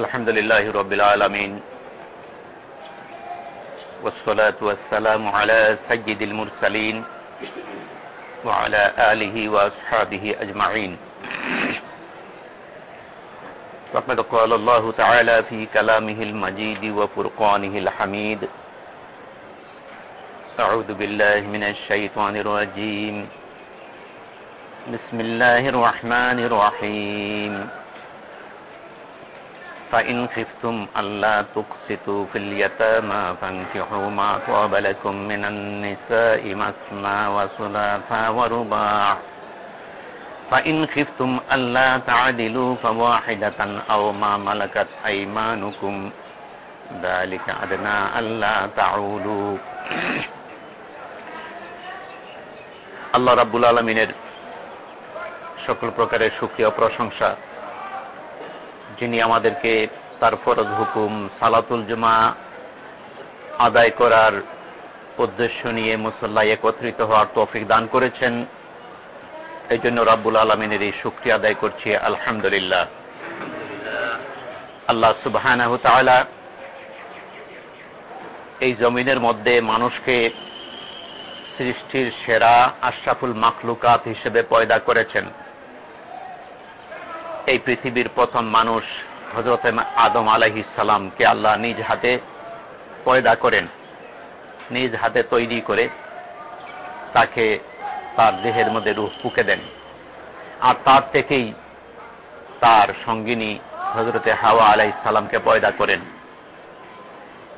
الحمد لله رب العالمين والصلاة والسلام على سيد المرسلين وعلى آله وأصحابه أجمعين. وقد قال الله تعالى في كلامه المجيد وفرقانه الحميد أعوذ بالله من الشيطان الرجيم. بسم الله الرحمن الرحيم. فإن خفتم ألا تقسطوا في اليتامى فانكحوا ما طاب لكم من النساء مثنى وثلاثا ورباع فإن خفتم ألا تعدلوا فواحدة أو ما ملكت أيمانكم ذلك أدنى ألا تعولوا আল্লাহ রাব্বুল আলমিনের সকল প্রকারের সুক্রিয় প্রশংসা যিনি আমাদেরকে তার ফরজ হুকুম, সালাতুল জুমা আদায় করার উদ্দেশ্য নিয়ে মুসল্লায় একত্রিত হওয়ার তৌফিক দান করেছেন। এই জন্য রাব্বুল আলমিনের এই শুক্রিয়া আদায় করছি, আলহামদুলিল্লাহ। আল্লাহ সুবাহ এই জমিনের মধ্যে মানুষকে সৃষ্টির সেরা আশরাফুল মাখলুকাত হিসেবে পয়দা করেছেন। এই পৃথিবীর প্রথম মানুষ হজরত আদম আলাহি সালামকে আল্লাহ নিজ হাতে পয়দা করেন, নিজ হাতে তৈরি করে তাকে তার দেহের মধ্যে রূপ ফুকে দেন। আর তার থেকেই তার সঙ্গিনী হজরতে হাওয়া আলাই পয়দা করেন।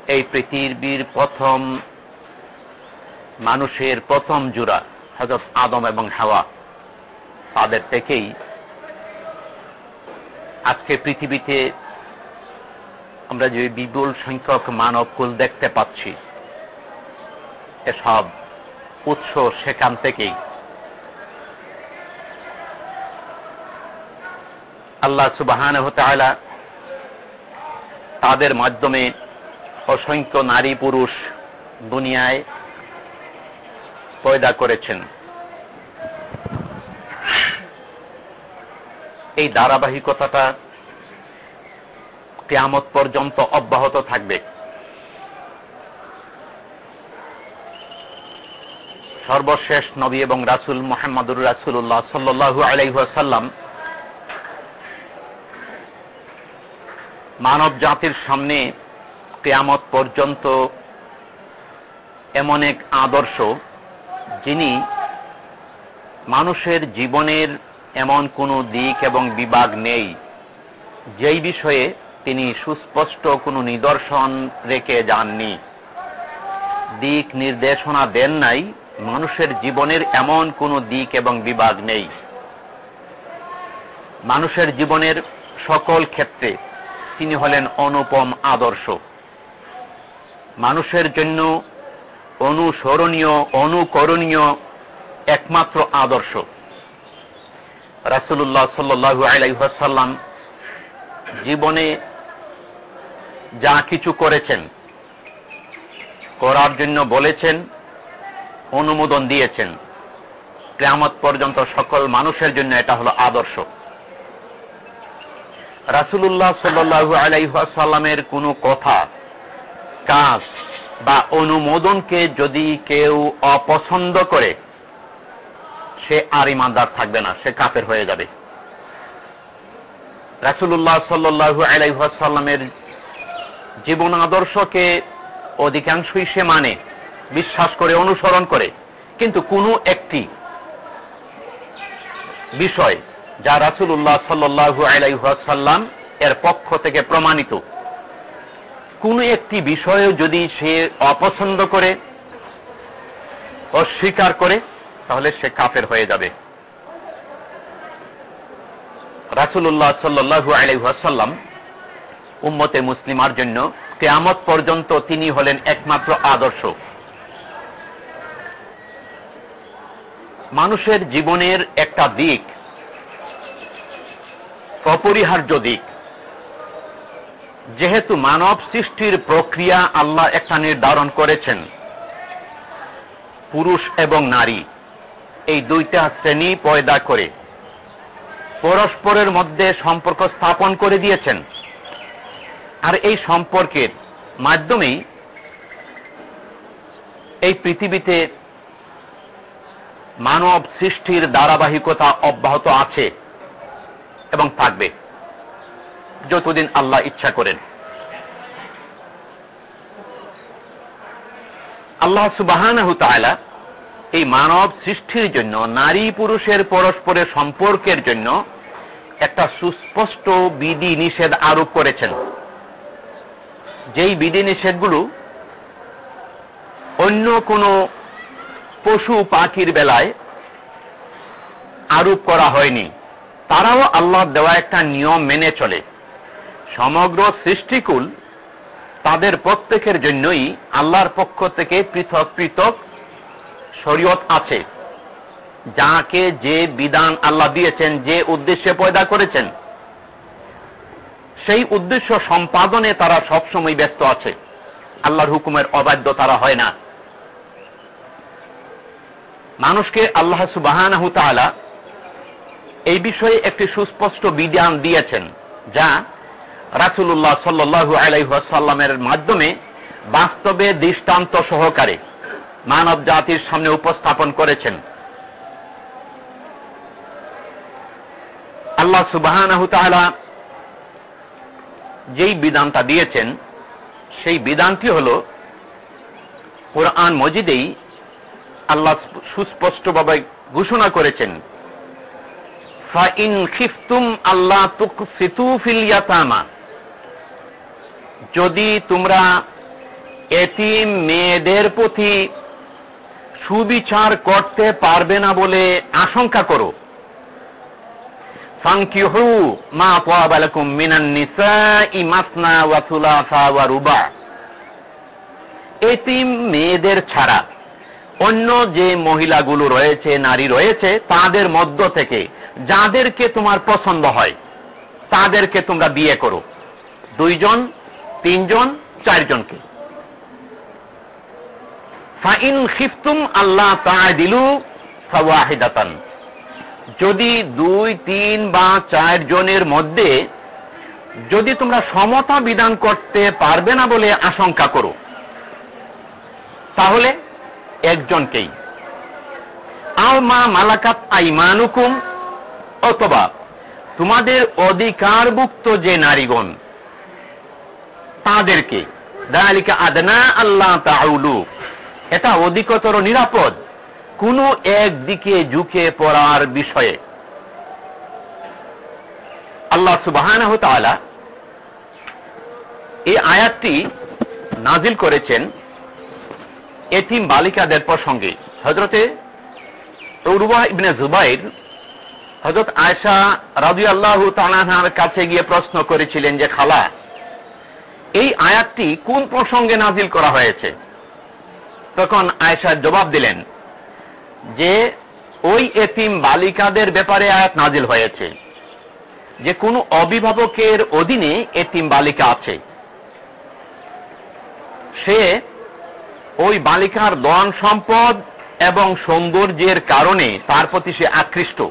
এই পৃথিবীর প্রথম মানুষের প্রথম জোড়া হজরত আদম এবং হাওয়া তাদের থেকেই আজকে পৃথিবীতে আমরা যে বিপুল সংখ্যক মানব কুল দেখতে পাচ্ছি, এসব উৎস সেখান থেকেই। আল্লাহ সুবাহান তাদের মাধ্যমে অসংখ্য নারী পুরুষ দুনিয়ায় পয়দা করেছেন। এই ধারাবাহিকতাটা কেয়ামত পর্যন্ত অব্যাহত থাকবে। সর্বশেষ নবী এবং রাসুল মোহাম্মদুর রাসুল্লাহ সাল্লু আলাইসাল্লাম মানব জাতির সামনে কেয়ামত পর্যন্ত এমন এক আদর্শ, যিনি মানুষের জীবনের এমন কোনো দিক এবং বিভাগ নেই। যেই বিষয়ে তিনি সুস্পষ্ট কোনো নিদর্শন রেখে যাননি। দিক নির্দেশনা দেন নাই, মানুষের জীবনের এমন কোনো দিক এবং বিভাগ নেই। মানুষের জীবনের সকল ক্ষেত্রে তিনি হলেন অনুপম আদর্শ। মানুষের জন্য অনুসরণীয়, অনুকরণীয় একমাত্র আদর্শ। রাসুল্লাহ সাল্লু আলাইসাল্লাম জীবনে যা কিছু করেছেন, করার জন্য বলেছেন, অনুমোদন দিয়েছেন। কেয়ামত পর্যন্ত সকল মানুষের জন্য এটা হলো আদর্শ। রাসুল্লাহ সাল্লু আলাইসাল্লামের কোনো কথা, কাজ বা অনুমোদনকে যদি কেউ অপছন্দ করে সে আর ইমানদার থাকবে না, সে কাপের হয়ে যাবে। রাসুল্লাহ সাল্লু আলাইসাল্লামের জীবন আদর্শকে অধিকাংশই সে মানে বিশ্বাস করে, অনুসরণ করে। কিন্তু কোনো একটি বিষয় যা রাসুল্লাহ সাল্লু আলাইসাল্লাম এর পক্ষ থেকে প্রমাণিত, কোন একটি বিষয়ে যদি সে অপছন্দ করে, অস্বীকার করে তাহলে সে কাফের হয়ে যাবে। রাসুল্লাহ সাল্লু আলাইসাল্লাম উম্মতে মুসলিমার জন্য কেয়ামত পর্যন্ত তিনি হলেন একমাত্র আদর্শ। মানুষের জীবনের একটা দিক, অপরিহার্য দিক। যেহেতু মানব সৃষ্টির প্রক্রিয়া আল্লাহ একটা নির্ধারণ করেছেন। পুরুষ এবং নারী। এই দুইটা শ্রেণি পয়দা করে পরস্পরের মধ্যে সম্পর্ক স্থাপন করে দিয়েছেন। আর এই সম্পর্কের মাধ্যমেই এই পৃথিবীতে মানব সৃষ্টির ধারাবাহিকতা অব্যাহত আছে এবং থাকবে। যতদিন আল্লাহ ইচ্ছা করেন। আল্লাহ সুবাহান এই মানব সৃষ্টির জন্য, নারী পুরুষের পরস্পরের সম্পর্কের জন্য একটা সুস্পষ্ট বিধি নিষেধ আরোপ করেছেন। যেই বিধি নিষেধগুলো অন্য কোনো পশু পাখির বেলায় আরোপ করা হয়নি। তারাও আল্লাহ দেওয়া একটা নিয়ম মেনে চলে। সমগ্র সৃষ্টিকুল তাদের প্রত্যেকের জন্যই আল্লাহর পক্ষ থেকে পৃথক পৃথক শরীয়ত আছে। যাকে যে বিধান আল্লাহ দিয়েছেন, যে উদ্দেশ্যে পয়দা করেছেন, সেই উদ্দেশ্য সম্পাদনে তারা সবসময় ব্যস্ত আছে। আল্লাহর হুকুমের অবাধ্য তারা হয় না। মানুষকে আল্লাহ সুবাহান এই বিষয়ে একটি সুস্পষ্ট বিধান দিয়েছেন, যা রাসুল্লাহ সাল্লু আলাইসাল্লামের মাধ্যমে বাস্তবে দৃষ্টান্ত সহকারে মানব জাতির সামনে উপস্থাপন করেছেন। আল্লাহ সুবাহান যেই বিধানটা দিয়েছেন, সেই বিধানটি হল, কোরআন মজিদেই আল্লাহ সুস্পষ্টভাবে ঘোষণা করেছেন আল্লাহ যদি তোমরা এতিম মেয়েদের প্রতি সুবিচার করতে পারবে না বলে আশঙ্কা করো। মেয়েদের ছাড়া অন্য যে মহিলাগুলো রয়েছে, নারী রয়েছে, তাদের মধ্য থেকে যাদেরকে তোমার পছন্দ হয়, তাদেরকে তোমরা বিয়ে করো। দুইজন, তিনজন, চারজনকে। ফাইন খিফতুম আল্লাহ দিলু ফাওয়াহিদাতান। যদি দুই, তিন বা চার জনের মধ্যে যদি তোমরা সমতা বিধান করতে পারবে না বলে আশঙ্কা করো, তাহলে একজনকেই। আও মা মালাকাত আইমানুকুম, অথবা তোমাদের অধিকারভুক্ত যে নারীগণ, তাদেরকে। দালিকা আদনা আল্লাহ তাউলু এটা অধিকতর নিরাপদ। কোন একদিকে ঝুঁকে পড়ার বিষয়ে। আল্লাহ সুবাহ এই আয়াতটি নাজিল করেছেন এতিম বালিকাদের প্রসঙ্গে। হজরতে উরুবা ইবনে জুবাইর হজরত আয়সা রাজু আল্লাহ তালাহার কাছে গিয়ে প্রশ্ন করেছিলেন যে, খালা, এই আয়াতটি কোন প্রসঙ্গে নাজিল করা হয়েছে? তখন আয়সা জবাব দিলেন যে ওই এতিম বালিকাদের ব্যাপারে আয়াত নাজিল হয়েছে। যে কোন অভিভাবকের অধীনে এতিম বালিকা আছে। সে ওই বালিকার দন সম্পদ এবং সৌন্দর্যের কারণে তার প্রতি সে আকৃষ্ট।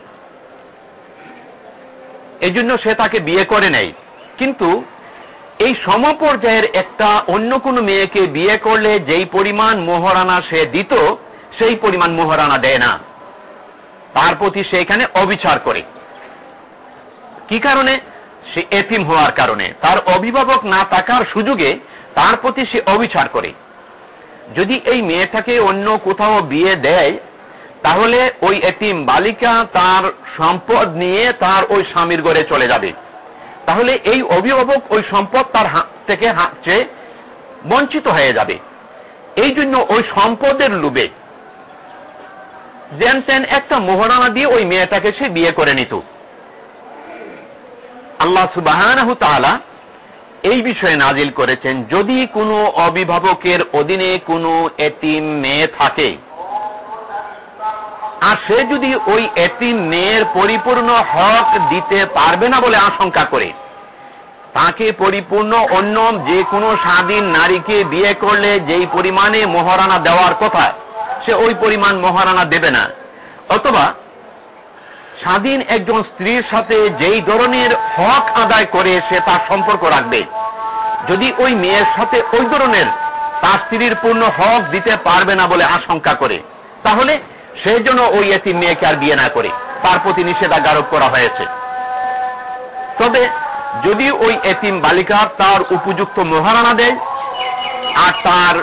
এজন্য সে তাকে বিয়ে করে নেয়। কিন্তু এই সমপর্যায়ের একটা অন্য কোনো মেয়েকে বিয়ে করলে যেই পরিমাণ মোহরানা সে দিত, সেই পরিমাণ মোহরানা দেয় না। তার প্রতি সে এখানে অবিচার করে। কি কারণে? সে এতিম হওয়ার কারণে। তার অভিভাবক না থাকার সুযোগে তার প্রতি সে অবিচার করে। যদি এই মেয়েটাকে অন্য কোথাও বিয়ে দেয়, তাহলে ওই এতিম বালিকা তার সম্পদ নিয়ে তার ওই স্বামীর ঘরে চলে যাবে। তাহলে এই অভিভাবক ওই সম্পদ তার থেকে হাঁটছে বঞ্চিত হয়ে যাবে। এই জন্য ওই সম্পদের লুবে যেন তেন একটা মোহরানা দিয়ে ওই মেয়েটাকে সে বিয়ে করে নিত। আল্লাহ সুবাহ এই বিষয়ে নাজিল করেছেন, যদি কোনো অভিভাবকের অধীনে কোনো এতিম মেয়ে থাকে আর সে যদি ওই এতিম মেয়ের পরিপূর্ণ হক দিতে পারবে না বলে আশঙ্কা করে, তাকে পরিপূর্ণ অন্য যে কোনো স্বাধীন নারীকে বিয়ে করলে যেই পরিমাণে মহারানা দেওয়ার কথা, সে ওই পরিমাণ মহারানা দেবে না। অথবা স্বাধীন একজন স্ত্রীর সাথে যেই ধরনের হক আদায় করে সে তার সম্পর্ক রাখবে। যদি ওই মেয়ের সাথে ওই ধরনের তার স্ত্রীর পূর্ণ হক দিতে পারবে না বলে আশঙ্কা করে, তাহলে সেই জন্য ওই এতিম মেয়েকে আর বিয়ে না করে তার প্রতি নিষেধাজ্ঞা আরোপ করা হয়েছে। তবে যদি ওই এতিম বালিকা তার উপযুক্ত মহারানা দেয় আর তার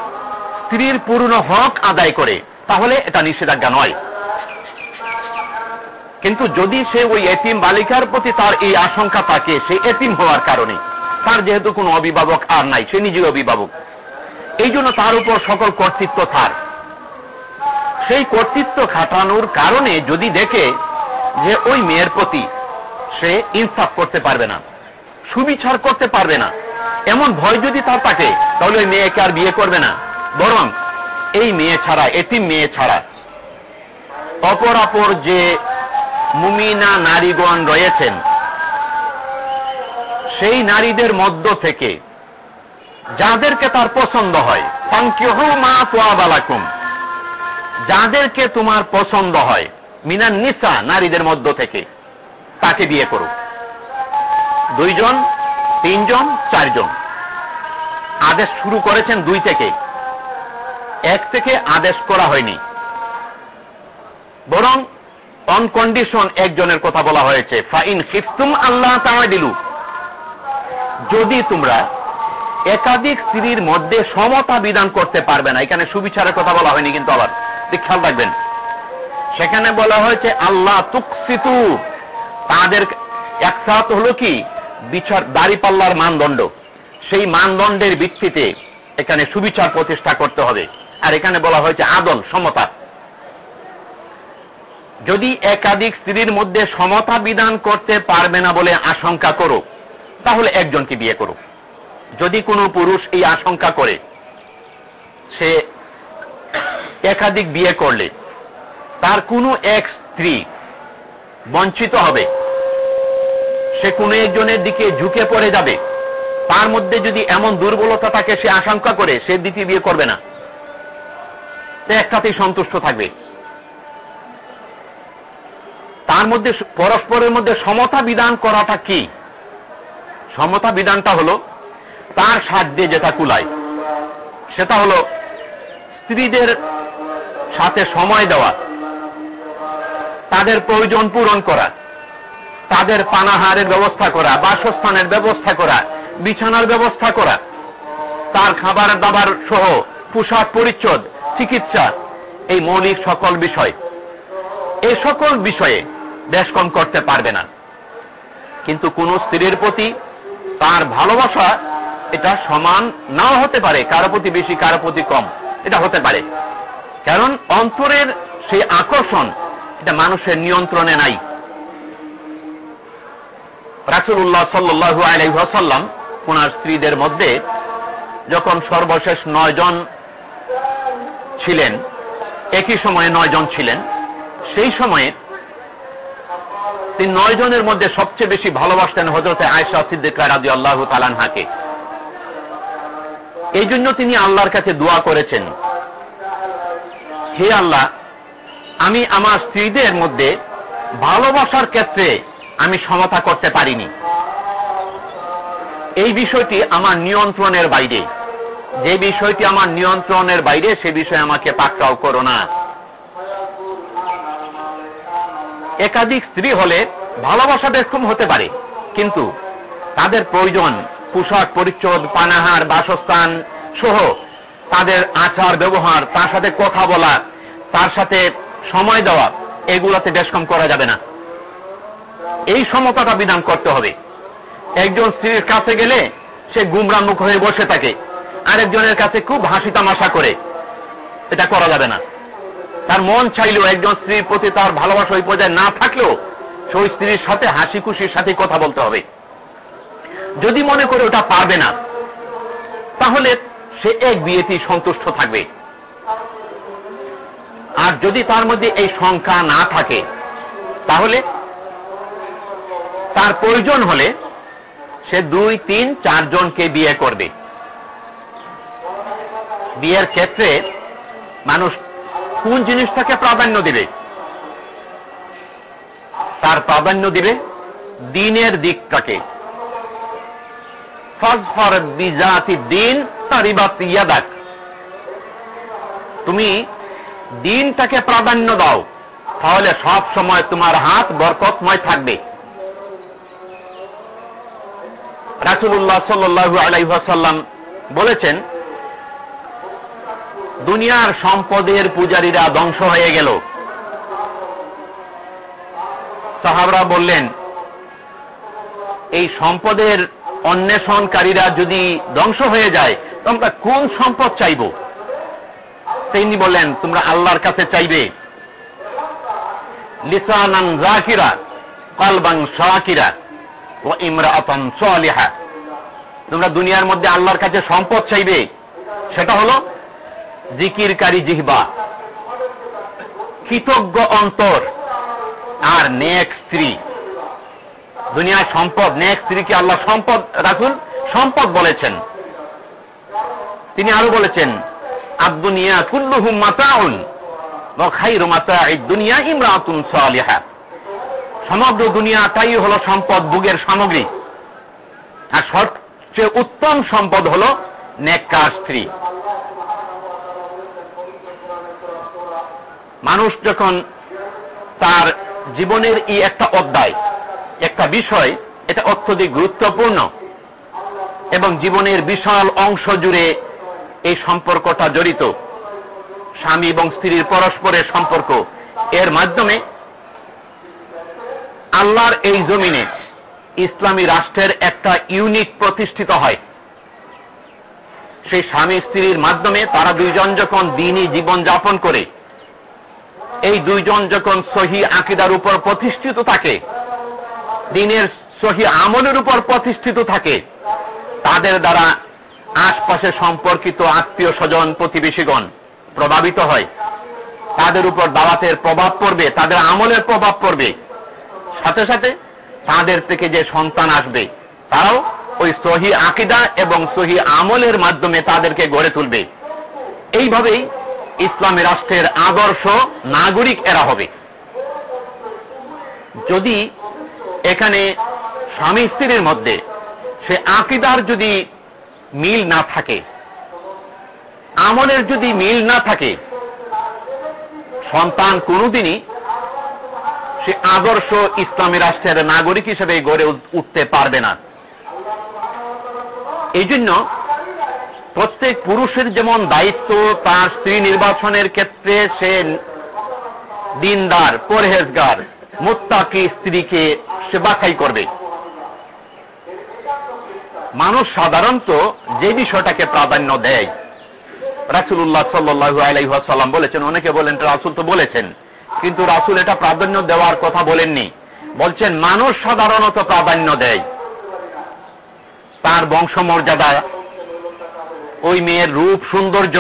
স্ত্রীর পূর্ণ হক আদায় করে, তাহলে এটা নিষেধাজ্ঞা নয়। কিন্তু যদি সে ওই এতিম বালিকার প্রতি তার এই আশঙ্কা থাকে, সে এতিম হওয়ার কারণে, তার যেহেতু কোনো অভিভাবক আর নাই, সে নিজের অভিভাবক। এই জন্য তার উপর সকল কর্তৃত্ব থার সেই কর্তৃত্ব খাটানোর কারণে যদি দেখে যে ওই মেয়ের প্রতি সে ইনসাফ করতে পারবে না, সুবিচার করতে পারবে না, এমন ভয় যদি তার থাকে, তাহলে ওই মেয়েকে আর বিয়ে করবে না। বরং এই মেয়ে ছাড়া, এতিম মেয়ে ছাড়া অপর অপর যে মুমিনা নারীগণ রয়েছেন, সেই নারীদের মধ্য থেকে যাদেরকে তার পছন্দ হয় সংখ্যহ মা তোয়াবালাকুম যাদেরকে তোমার পছন্দ হয়, মিনান নিসা, নারীদের মধ্য থেকে, তাকে বিয়ে করো। দুইজন, তিনজন, চারজন। আদেশ শুরু করেছেন দুই থেকে। এক থেকে আদেশ করা হয়নি। বরং অনকন্ডিশন একজনের কথা বলা হয়েছে, ফাইন খিফতুম আল্লাহ দিলু যদি তোমরা একাধিক স্ত্রীর মধ্যে সমতা বিধান করতে পারবে না, এখানে সুবিচারের কথা বলা হয়নি কিন্তু আবার। খেয়াল রাখবেন। সেখানে বলা হয়েছে, আল্লাহ তুকসিতু। তাদের একসাথ হলো কি? বিচার, দাড়িপাল্লার মানদণ্ড। সেই মানদণ্ডের ভিত্তিতে এখানে সুবিচার প্রতিষ্ঠা করতে হবে। আর এখানে বলা হয়েছে আদল সমতা। যদি একাধিক স্ত্রীর মধ্যে সমতা বিধান করতে পারবে না বলে আশঙ্কা করো, তাহলে একজনকে বিয়ে করো। যদি কোনো পুরুষ এই আশঙ্কা করে, সে একাধিক বিয়ে করলে, তার কোনো এক স্ত্রী বঞ্চিত হবে। সে কোনো একজনের দিকে ঝুঁকে পড়ে যাবে। তার মধ্যে যদি এমন দুর্বলতা থাকে, সে আশঙ্কা করে সে দ্বিতীয় বিয়ে করবে না। একটাতেই সন্তুষ্ট থাকবে। তার মধ্যে পরস্পরের মধ্যে সমতা বিধান করাটা কি? সমতা বিধানটা হলো তার সাহায্যে যেটা কুলায়, সেটা হলো স্ত্রীদের সাথে সময় দেওয়া। তাদের প্রয়োজন পূরণ করা। তাদের পানাহারের ব্যবস্থা করা, বাসস্থানের ব্যবস্থা করা, বিছানার ব্যবস্থা করা। তার খাবার দাবার সহ পোশাক পরিচ্ছদ, চিকিৎসা, এই মৌলিক সকল বিষয়। এই সকল বিষয়ে দেশ কম করতে পারবে না। কিন্তু কোন স্ত্রীর প্রতি তার ভালোবাসা এটা সমান নাও হতে পারে। কারও প্রতি বেশি, কারও প্রতি কম। এটা হতে পারে। কারণ অন্তরের সেই আকর্ষণ, এটা মানুষের নিয়ন্ত্রণে নাই। রাসুল্লাহ সাল্লু আলহাসাল্লাম ওনার স্ত্রীদের মধ্যে যখন সর্বশেষ নয় জন ছিলেন, একই সময়ে নয় জন ছিলেন, সেই সময়ে তিনি নয় জনের মধ্যে সবচেয়ে বেশি ভালোবাসতেন হজরতে আয়সা সিদ্দিকা রাজি আল্লাহ তালানহাকে এই জন্য তিনি আল্লাহর কাছে দোয়া করেছেন। হে আল্লাহ, আমি আমার স্ত্রীদের মধ্যে ভালোবাসার ক্ষেত্রে আমি সমতা করতে পারিনি। এই বিষয়টি আমার নিয়ন্ত্রণের বাইরে। যে বিষয়টি আমার নিয়ন্ত্রণের বাইরে, সে বিষয়ে আমাকে পাকড়াও করো না। একাধিক স্ত্রী হলে ভালোবাসা বেক্ষম হতে পারে, কিন্তু তাদের প্রয়োজন পোশাক পরিচ্ছদ, পানাহার, বাসস্থান সহ তাদের আচার ব্যবহার, তার সাথে কথা বলা, তার সাথে সময় দেওয়া, এগুলাতে বেশ কম করা যাবে না। এই সমতাটা বিধান করতে হবে। একজন স্ত্রীর কাছে গেলে সে গুমরামুখ হয়ে বসে থাকে, আরেকজনের কাছে খুব হাসি তামাশা করে। এটা করা যাবে না। তার মন চাইলেও একজন স্ত্রীর প্রতি তার ভালোবাসা ওই পর্যায়ে না থাকলেও সেই স্ত্রীর সাথে হাসি খুশির সাথে কথা বলতে হবে। যদি মনে করে ওটা পারবে না, তাহলে সে এক বিয়েতেই সন্তুষ্ট থাকবে। আর যদি তার মধ্যে এই সংখ্যা না থাকে, তাহলে তার প্রয়োজন হলে সে দুই, তিন চারজনকে বিয়ে করবে। বিয়ের ক্ষেত্রে মানুষ কোন জিনিসটাকে প্রাধান্য দিবে? তার প্রাধান্য দিবে দিনের দিকটাকে। বিজাতি দিন তুমি দিনটাকে প্রাধান্য দাও, তাহলে সব সময় তোমার হাত বরকতময় থাকবে। রাসুল্লাহ সাল্লু আলাইসাল্লাম বলেছেন, দুনিয়ার সম্পদের পূজারীরা ধ্বংস হয়ে গেল। সাহাবরা বললেন, এই সম্পদের অন্বেষণকারীরা যদি ধ্বংস হয়ে যায় তোমরা কোন সম্পদ চাইব? তিনি বললেন, তোমরা আল্লাহর কাছে চাইবে। লিসানান জাকিরা কালবাং শাকিরা ও ইমরাতন সালিহা। তোমরা দুনিয়ার মধ্যে আল্লাহর কাছে সম্পদ চাইবে। সেটা হলো জিকিরকারী জিহবা, কৃতজ্ঞ অন্তর আর নেক স্ত্রী। দুনিয়ার সম্পদ, নেক স্ত্রীকে আল্লাহ সম্পদ রাখুন সম্পদ বলেছেন। তিনি আরও বলেছেন আব্দুনিয়া কুল্লুহুম মাতাউন দুনিয়া ইমরাতুন সালিহা। সমগ্র দুনিয়াটাই হল সম্পদ বুগের সামগ্রী। আর সবচেয়ে উত্তম সম্পদ হল নেককার স্ত্রী। মানুষ যখন তার জীবনের এই একটা অধ্যায় একটা বিষয়, এটা অত্যধিক গুরুত্বপূর্ণ। এবং জীবনের বিশাল অংশ জুড়ে এই সম্পর্কটা জড়িত। স্বামী এবং স্ত্রীর পরস্পরের সম্পর্ক। এর মাধ্যমে আল্লাহর এই জমিনে ইসলামী রাষ্ট্রের একটা ইউনিট প্রতিষ্ঠিত হয়। সেই স্বামী স্ত্রীর মাধ্যমে তারা দুইজন যখন দিনই জীবন যাপন করে, এই দুইজন যখন সহি আকিদার উপর প্রতিষ্ঠিত থাকে দিনের সহি আমলের উপর প্রতিষ্ঠিত থাকে। তাদের দ্বারা আশপাশে সম্পর্কিত আত্মীয় স্বজন প্রতিবেশীগণ প্রভাবিত হয়। তাদের উপর দাওয়াতের প্রভাব পড়বে, তাদের আমলের প্রভাব পড়বে। সাথে সাথে তাদের থেকে যে সন্তান আসবে, তারাও ওই সহি আকিদা এবং সহি আমলের মাধ্যমে তাদেরকে গড়ে তুলবে। এইভাবেই ইসলামী রাষ্ট্রের আদর্শ নাগরিক এরা হবে। যদি এখানে স্বামী স্ত্রীর মধ্যে সে আকিদার যদি মিল না থাকে, আমলের যদি মিল না থাকে, সন্তান কোনদিনই সে আদর্শ ইসলামী রাষ্ট্রের নাগরিক হিসেবে গড়ে উঠতে পারবে না। এই জন্য প্রত্যেক পুরুষের যেমন দায়িত্ব তার স্ত্রী নির্বাচনের ক্ষেত্রে সে দিনদার, পরহেজগার মোত্তাকি স্ত্রীকে সে বাছাই করবে। মানুষ সাধারণত যে বিষয়টাকে প্রাধান্য দেয় রাসুল্লাহ সাল্লু আলাইসাল্লাম বলেছেন, অনেকে বলেন রাসুল তো বলেছেন, কিন্তু রাসুল এটা প্রাধান্য দেওয়ার কথা বলেননি। বলছেন, মানুষ সাধারণত প্রাধান্য দেয়। তার বংশমর্যাদা, ওই মেয়ের রূপ, সৌন্দর্য,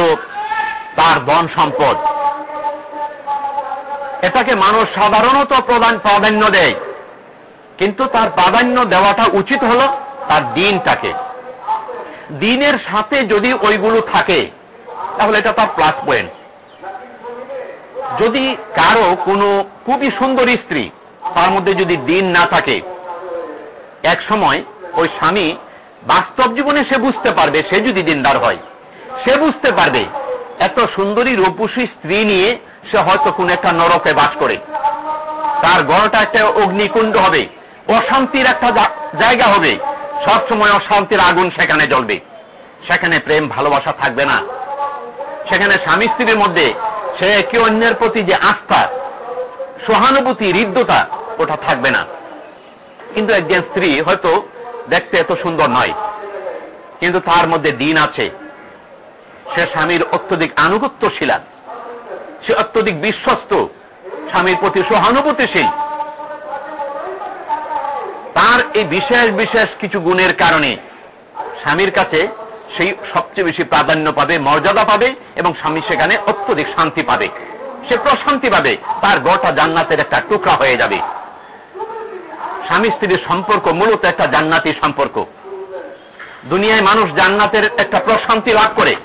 তার বন সম্পদ। এটাকে মানুষ সাধারণত প্রধান প্রাধান্য দেয়। কিন্তু তার প্রাধান্য দেওয়াটা উচিত হল তার দিনটাকে। দিনের সাথে যদি ওইগুলো থাকে, তাহলে এটা তার প্লাস পয়েন্ট যদি কারও কোনো খুবই সুন্দরী স্ত্রী, তার মধ্যে যদি দিন না থাকে, এক সময় ওই স্বামী বাস্তব জীবনে সে বুঝতে পারবে, সে যদি দিনদার হয়, সে বুঝতে পারবে, এত সুন্দরী রূপসী স্ত্রী নিয়ে সে হয়তো কোন একটা নরকে বাস করে। তার গড়টা একটা অগ্নিকুণ্ড হবে। অশান্তির একটা জায়গা হবে। সবসময় অশান্তির আগুন সেখানে জ্বলবে। সেখানে প্রেম, ভালোবাসা থাকবে না। সেখানে স্বামী স্ত্রীর মধ্যে সে একে অন্যের প্রতি যে আস্থা, সহানুভূতি, হৃদ্যতা, ওটা থাকবে না। কিন্তু একজন স্ত্রী হয়তো দেখতে এত সুন্দর নয়। কিন্তু তার মধ্যে দিন আছে। সে স্বামীর অত্যধিক আনুগত্যশীলা। সে অত্যধিক বিশ্বস্ত, স্বামীর প্রতি সহানুভূতিশীল। তার এই বিশেষ বিশেষ কিছু গুণের কারণে স্বামীর কাছে সেই সবচেয়ে বেশি প্রাধান্য পাবে, মর্যাদা পাবে এবং স্বামী সেখানে অত্যধিক শান্তি পাবে। সে প্রশান্তি পাবে, তার গোটা জান্নাতের একটা টুকরা হয়ে যাবে। স্বামী স্ত্রীর সম্পর্ক মূলত একটা জান্নাতি সম্পর্ক। দুনিয়ায় মানুষ জান্নাতের একটা প্রশান্তি লাভ করে।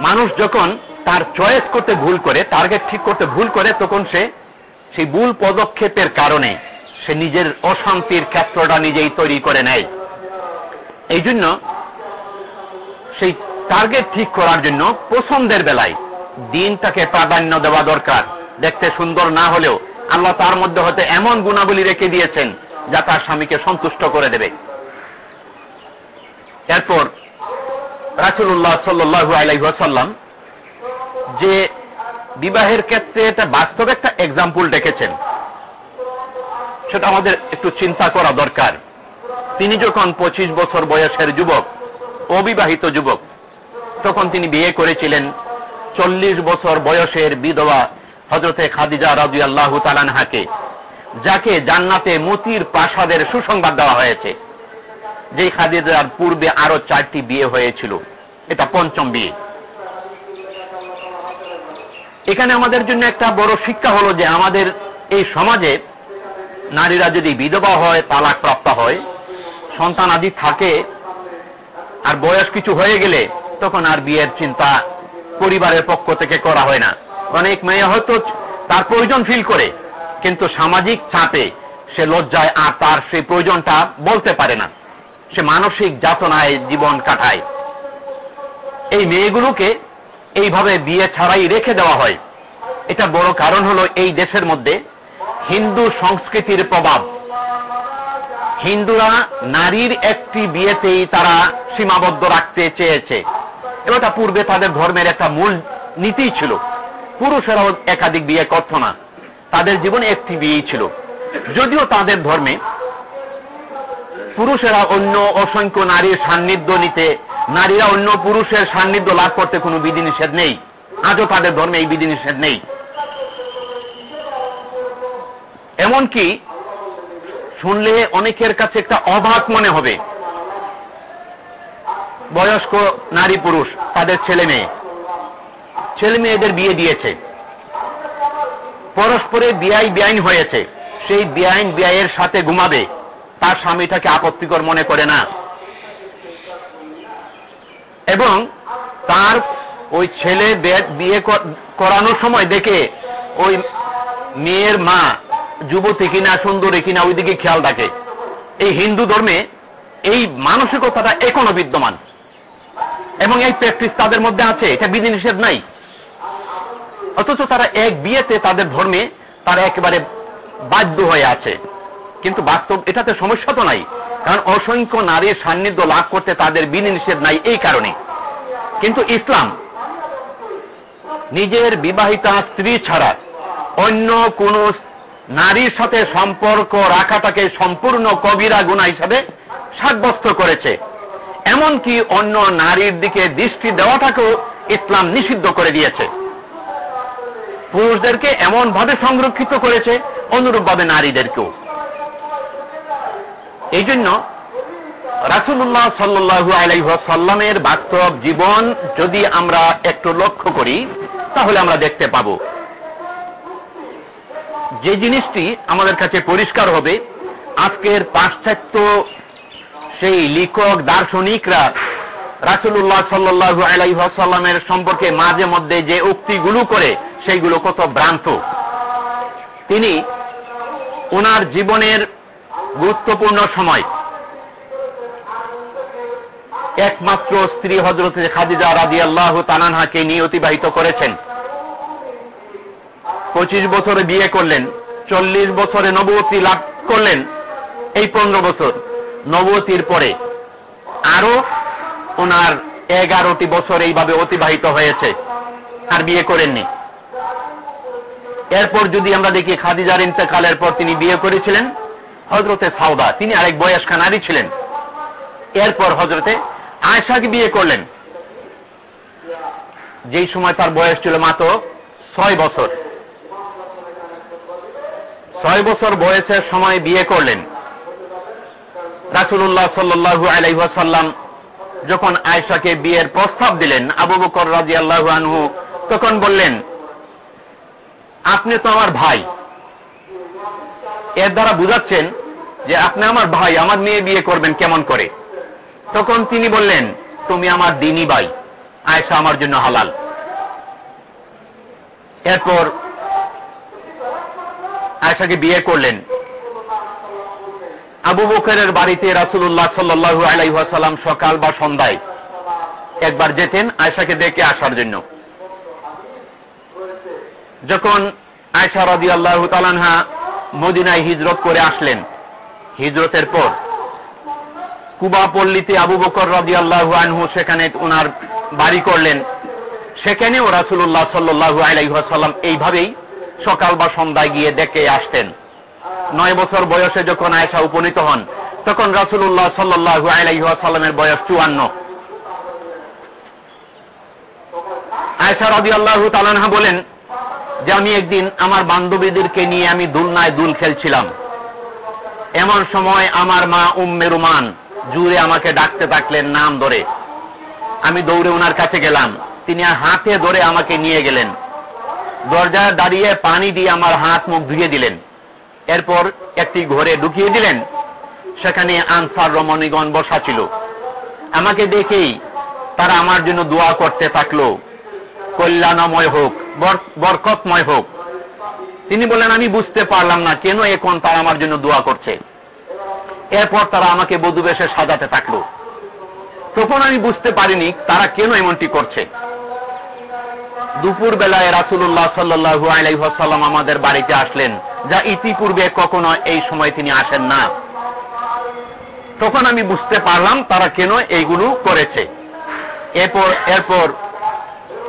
মানুষ যখন তার চয়েস করতে ভুল করে টার্গেট ঠিক করতে ভুল করে, তখন সে সেই ভুল পদক্ষেপের কারণে সে নিজের অশান্তির ক্ষেত্রটা নিজেই তৈরি করে নেয়। এই জন্য সেই টার্গেট ঠিক করার জন্য পছন্দের বেলায় দিনটাকে প্রাধান্য দেওয়া দরকার। দেখতে সুন্দর না হলেও আল্লাহ তার মধ্যে হয়তো এমন গুণাবলী রেখে দিয়েছেন যা তার স্বামীকে সন্তুষ্ট করে দেবে। এরপর রাসুল্লাহ সাল্লু আলাইসাল্লাম যে বিবাহের ক্ষেত্রে এটা বাস্তব একটা এক্সাম্পল ডেকেছেন। সেটা আমাদের একটু চিন্তা করা দরকার। তিনি যখন পঁচিশ বছর বয়সের যুবক, অবিবাহিত যুবক, তখন তিনি বিয়ে করেছিলেন। চল্লিশ বছর বয়সের বিধবা হজরতে খাদিজা রাজু আল্লাহ তালানহাকে যাকে জান্নাতে মতির প্রাসাদের সুসংবাদ দেওয়া হয়েছে। যে খাদিজার পূর্বে আরও চারটি বিয়ে হয়েছিল, এটা পঞ্চম বিয়ে। এখানে আমাদের জন্য একটা বড় শিক্ষা হলো যে আমাদের এই সমাজে নারীরা যদি বিধবা হয় তালাক প্রাপ্ত হয়, সন্তান আদি থাকে, আর বয়স কিছু হয়ে গেলে তখন আর বিয়ের চিন্তা পরিবারের পক্ষ থেকে করা হয় না। অনেক মেয়ে হয়তো তার প্রয়োজন ফিল করে, কিন্তু সামাজিক চাপে সে লজ্জায় আর তার সেই প্রয়োজনটা বলতে পারে না। সে মানসিক যাতনায় জীবন কাটায়। এই মেয়েগুলোকে এইভাবে বিয়ে ছাড়াই রেখে দেওয়া হয়। এটা বড় কারণ হলো এই দেশের মধ্যে হিন্দু সংস্কৃতির প্রভাব। হিন্দুরা নারীর একটি বিয়েতেই তারা সীমাবদ্ধ রাখতে চেয়েছে। এটা পূর্বে তাদের ধর্মের একটা মূল নীতি ছিল। পুরুষেরাও একাধিক বিয়ে করত না। তাদের জীবনে একটি বিয়েই ছিল। যদিও তাদের ধর্মে পুরুষেরা অন্য অসংখ্য নারীর সান্নিধ্য নিতে, নারীরা অন্য পুরুষের সান্নিধ্য লাভ করতে কোনো বিধিনিষেধ নেই। আজও তাদের ধর্মে এই বিধিনিষেধ নেই। এমনকি শুনলে অনেকের কাছে একটা অবাক মনে হবে। বয়স্ক নারী পুরুষ, তাদের ছেলে মেয়ে। ছেলে মেয়েদের বিয়ে দিয়েছে। পরস্পরে বিয়াই বিআইন হয়েছে। সেই বিআইন বিয়ের সাথে ঘুমাবে। তার স্বামীটাকে আপত্তিকর মনে করে না। এবং তার ওই ছেলে বিয়ে করানোর সময় দেখে ওই মেয়ের মা যুবতী কিনা, সুন্দরী কিনা, ওইদিকে খেয়াল রাখে। এই হিন্দু ধর্মে এই মানসিকতাটা এখনও বিদ্যমান। এবং এই প্র্যাকটিস তাদের মধ্যে আছে, এটা বিধিনিষেধ নাই। অথচ তারা এক বিয়েতে তাদের ধর্মে তারা একেবারে বাধ্য হয়ে আছে। কিন্তু বাস্তব এটাতে সমস্যা তো নাই, কারণ অসংখ্য নারীর সান্নিধ্য লাভ করতে তাদের বিধিনিষেধ নাই এই কারণে। কিন্তু ইসলাম নিজের বিবাহিতা স্ত্রী ছাড়া অন্য কোন নারীর সাথে সম্পর্ক রাখাটাকে সম্পূর্ণ কবিরা গুণা হিসাবে সাব্যস্ত করেছে। এমনকি অন্য নারীর দিকে দৃষ্টি দেওয়াটাকেও ইসলাম নিষিদ্ধ করে দিয়েছে। পুরুষদেরকে এমন ভাবে সংরক্ষিত করেছে অনুরূপভাবে নারীদেরকেও। এই জন্য রাসুল্লাহ সাল্লু আলাইসাল্লামের বাস্তব জীবন যদি আমরা একটু লক্ষ্য করি, তাহলে আমরা দেখতে পাব। যে জিনিসটি আমাদের কাছে পরিষ্কার হবে, আজকের পাশ্চাত্য সেই লিখক, দার্শনিকরা রাসুল্লাহ সাল্লু আলাইসাল্লামের সম্পর্কে মাঝে মধ্যে যে উক্তিগুলো করে, সেইগুলো কত ভ্রান্ত। তিনি ওনার জীবনের গুরুত্বপূর্ণ সময়। একমাত্র স্ত্রী হজরত খাদিজা রাজি আল্লাহ তানানহাকে নিয়ে অতিবাহিত করেছেন। পঁচিশ বছরে বিয়ে করলেন, চল্লিশ বছরে নবতী লাভ করলেন, এই পনেরো বছর। নবতির পরে আরও ওনার এগারোটি বছর এইভাবে অতিবাহিত হয়েছে, আর বিয়ে করেননি। এরপর যদি আমরা দেখি খাদিজার ইন্তেকালের পর তিনি বিয়ে করেছিলেন হজরতে সাউদা তিনি আরেক বয়স্কা নারী ছিলেন। এরপর হজরতে আয়সাকে বিয়ে করলেন। যেই সময় তার বয়স ছিল মাত্র ছয় বছর। ছয় বছর বয়সের সময় বিয়ে করলেন। রাসুল্লাহ সাল্লু আলাইসাল্লাম যখন আয়সাকে বিয়ের প্রস্তাব দিলেন আবু বকর রাজি আল্লাহ আনহু, তখন বললেন, আপনি তো আমার ভাই। এর দ্বারা বুঝাচ্ছেন যে আপনি আমার ভাই, আমার মেয়ে বিয়ে করবেন কেমন করে? তখন তিনি বললেন, তুমি আমার দিনী ভাই আয়সা আমার জন্য হালাল। এরপর আয়সাকে বিয়ে করলেন। আবু বকরের বাড়িতে রাসুল্লাহ সাল্লু আলাইসাল্লাম সকাল বা সন্ধ্যায় একবার যেতেন আয়সাকে দেখে আসার জন্য। যখন আয়সা রাজি আল্লাহ তালানহা মদিনায় হিজরত করে আসলেন। হিজরতের পর কুবা পল্লীতে আবু বকর রাজি আল্লাহ আনহু সেখানে ওনার বাড়ি করলেন। সেখানেও রাসুল্লাহ সাল্লু আলাইসাল্লাম এইভাবেই সকাল বা সন্ধ্যায় গিয়ে দেখে আসতেন। নয় বছর বয়সে যখন আয়সা উপনীত হন, তখন রাসুল্লাহ সাল্লু আলাইসাল্লামের বয়স চুয়ান্ন। আয়সা রাজি আল্লাহ তালানহা বলেন যে আমি একদিন আমার বান্ধবীদেরকে নিয়ে আমি দুলনায় দুল খেলছিলাম। এমন সময় আমার মা উম্মে রুমান জুড়ে আমাকে ডাকতে থাকলেন নাম ধরে। আমি দৌড়ে ওনার কাছে গেলাম। তিনি হাতে ধরে আমাকে নিয়ে গেলেন। দরজায় দাঁড়িয়ে পানি দিয়ে আমার হাত মুখ ধুয়ে দিলেন। এরপর একটি ঘরে ঢুকিয়ে দিলেন। সেখানে আনসার রমণীগণ বসা ছিল। আমাকে দেখেই তারা আমার জন্য দোয়া করতে থাকল। কল্যাণময় হোক বরকতময় হোক। তিনি বললেন, আমি বুঝতে পারলাম না, কেন এখন তারা আমার জন্য দোয়া করছে? এরপর তারা আমাকে বধু বেশে সাজাতে থাকল। তখন আমি বুঝতে পারিনি তারা কেন এমনটি করছে। দুপুর বেলায় রাসুল্লাহ সাল্লু আলাইসাল্লাম আমাদের বাড়িতে আসলেন, যা ইতিপূর্বে কখনো এই সময় তিনি আসেন না। তখন আমি বুঝতে পারলাম তারা কেন এইগুলো করেছে। এরপর এরপর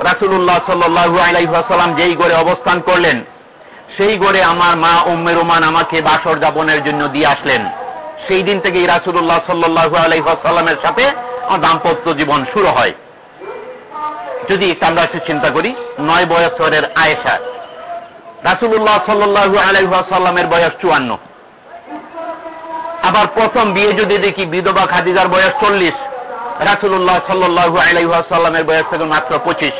রাসুল্লাহ সাল্লু আলাইসাল্লাম যেই গড়ে অবস্থান করলেন, সেই গড়ে আমার মা উম্মে রোমান আমাকে বাসর যাপনের জন্য দিয়ে আসলেন। সেই দিন থেকেই রাসুল্লাহ সাল্লু আলাইসাল্লামের সাথে আমার দাম্পত্য জীবন শুরু হয়। যদি আমরা একটু চিন্তা করি, নয় বছরের আয়েশা। রাসুল্লাহ সাল্লু আলাইসাল্লামের বয়স চুয়ান্ন। আবার প্রথম বিয়ে যদি দেখি, বিধবা খাদিজার বয়স চল্লিশ। রাসুল্লাহ সাল্লু আলাইসাল্লামের বয়স থেকে মাত্র পঁচিশ।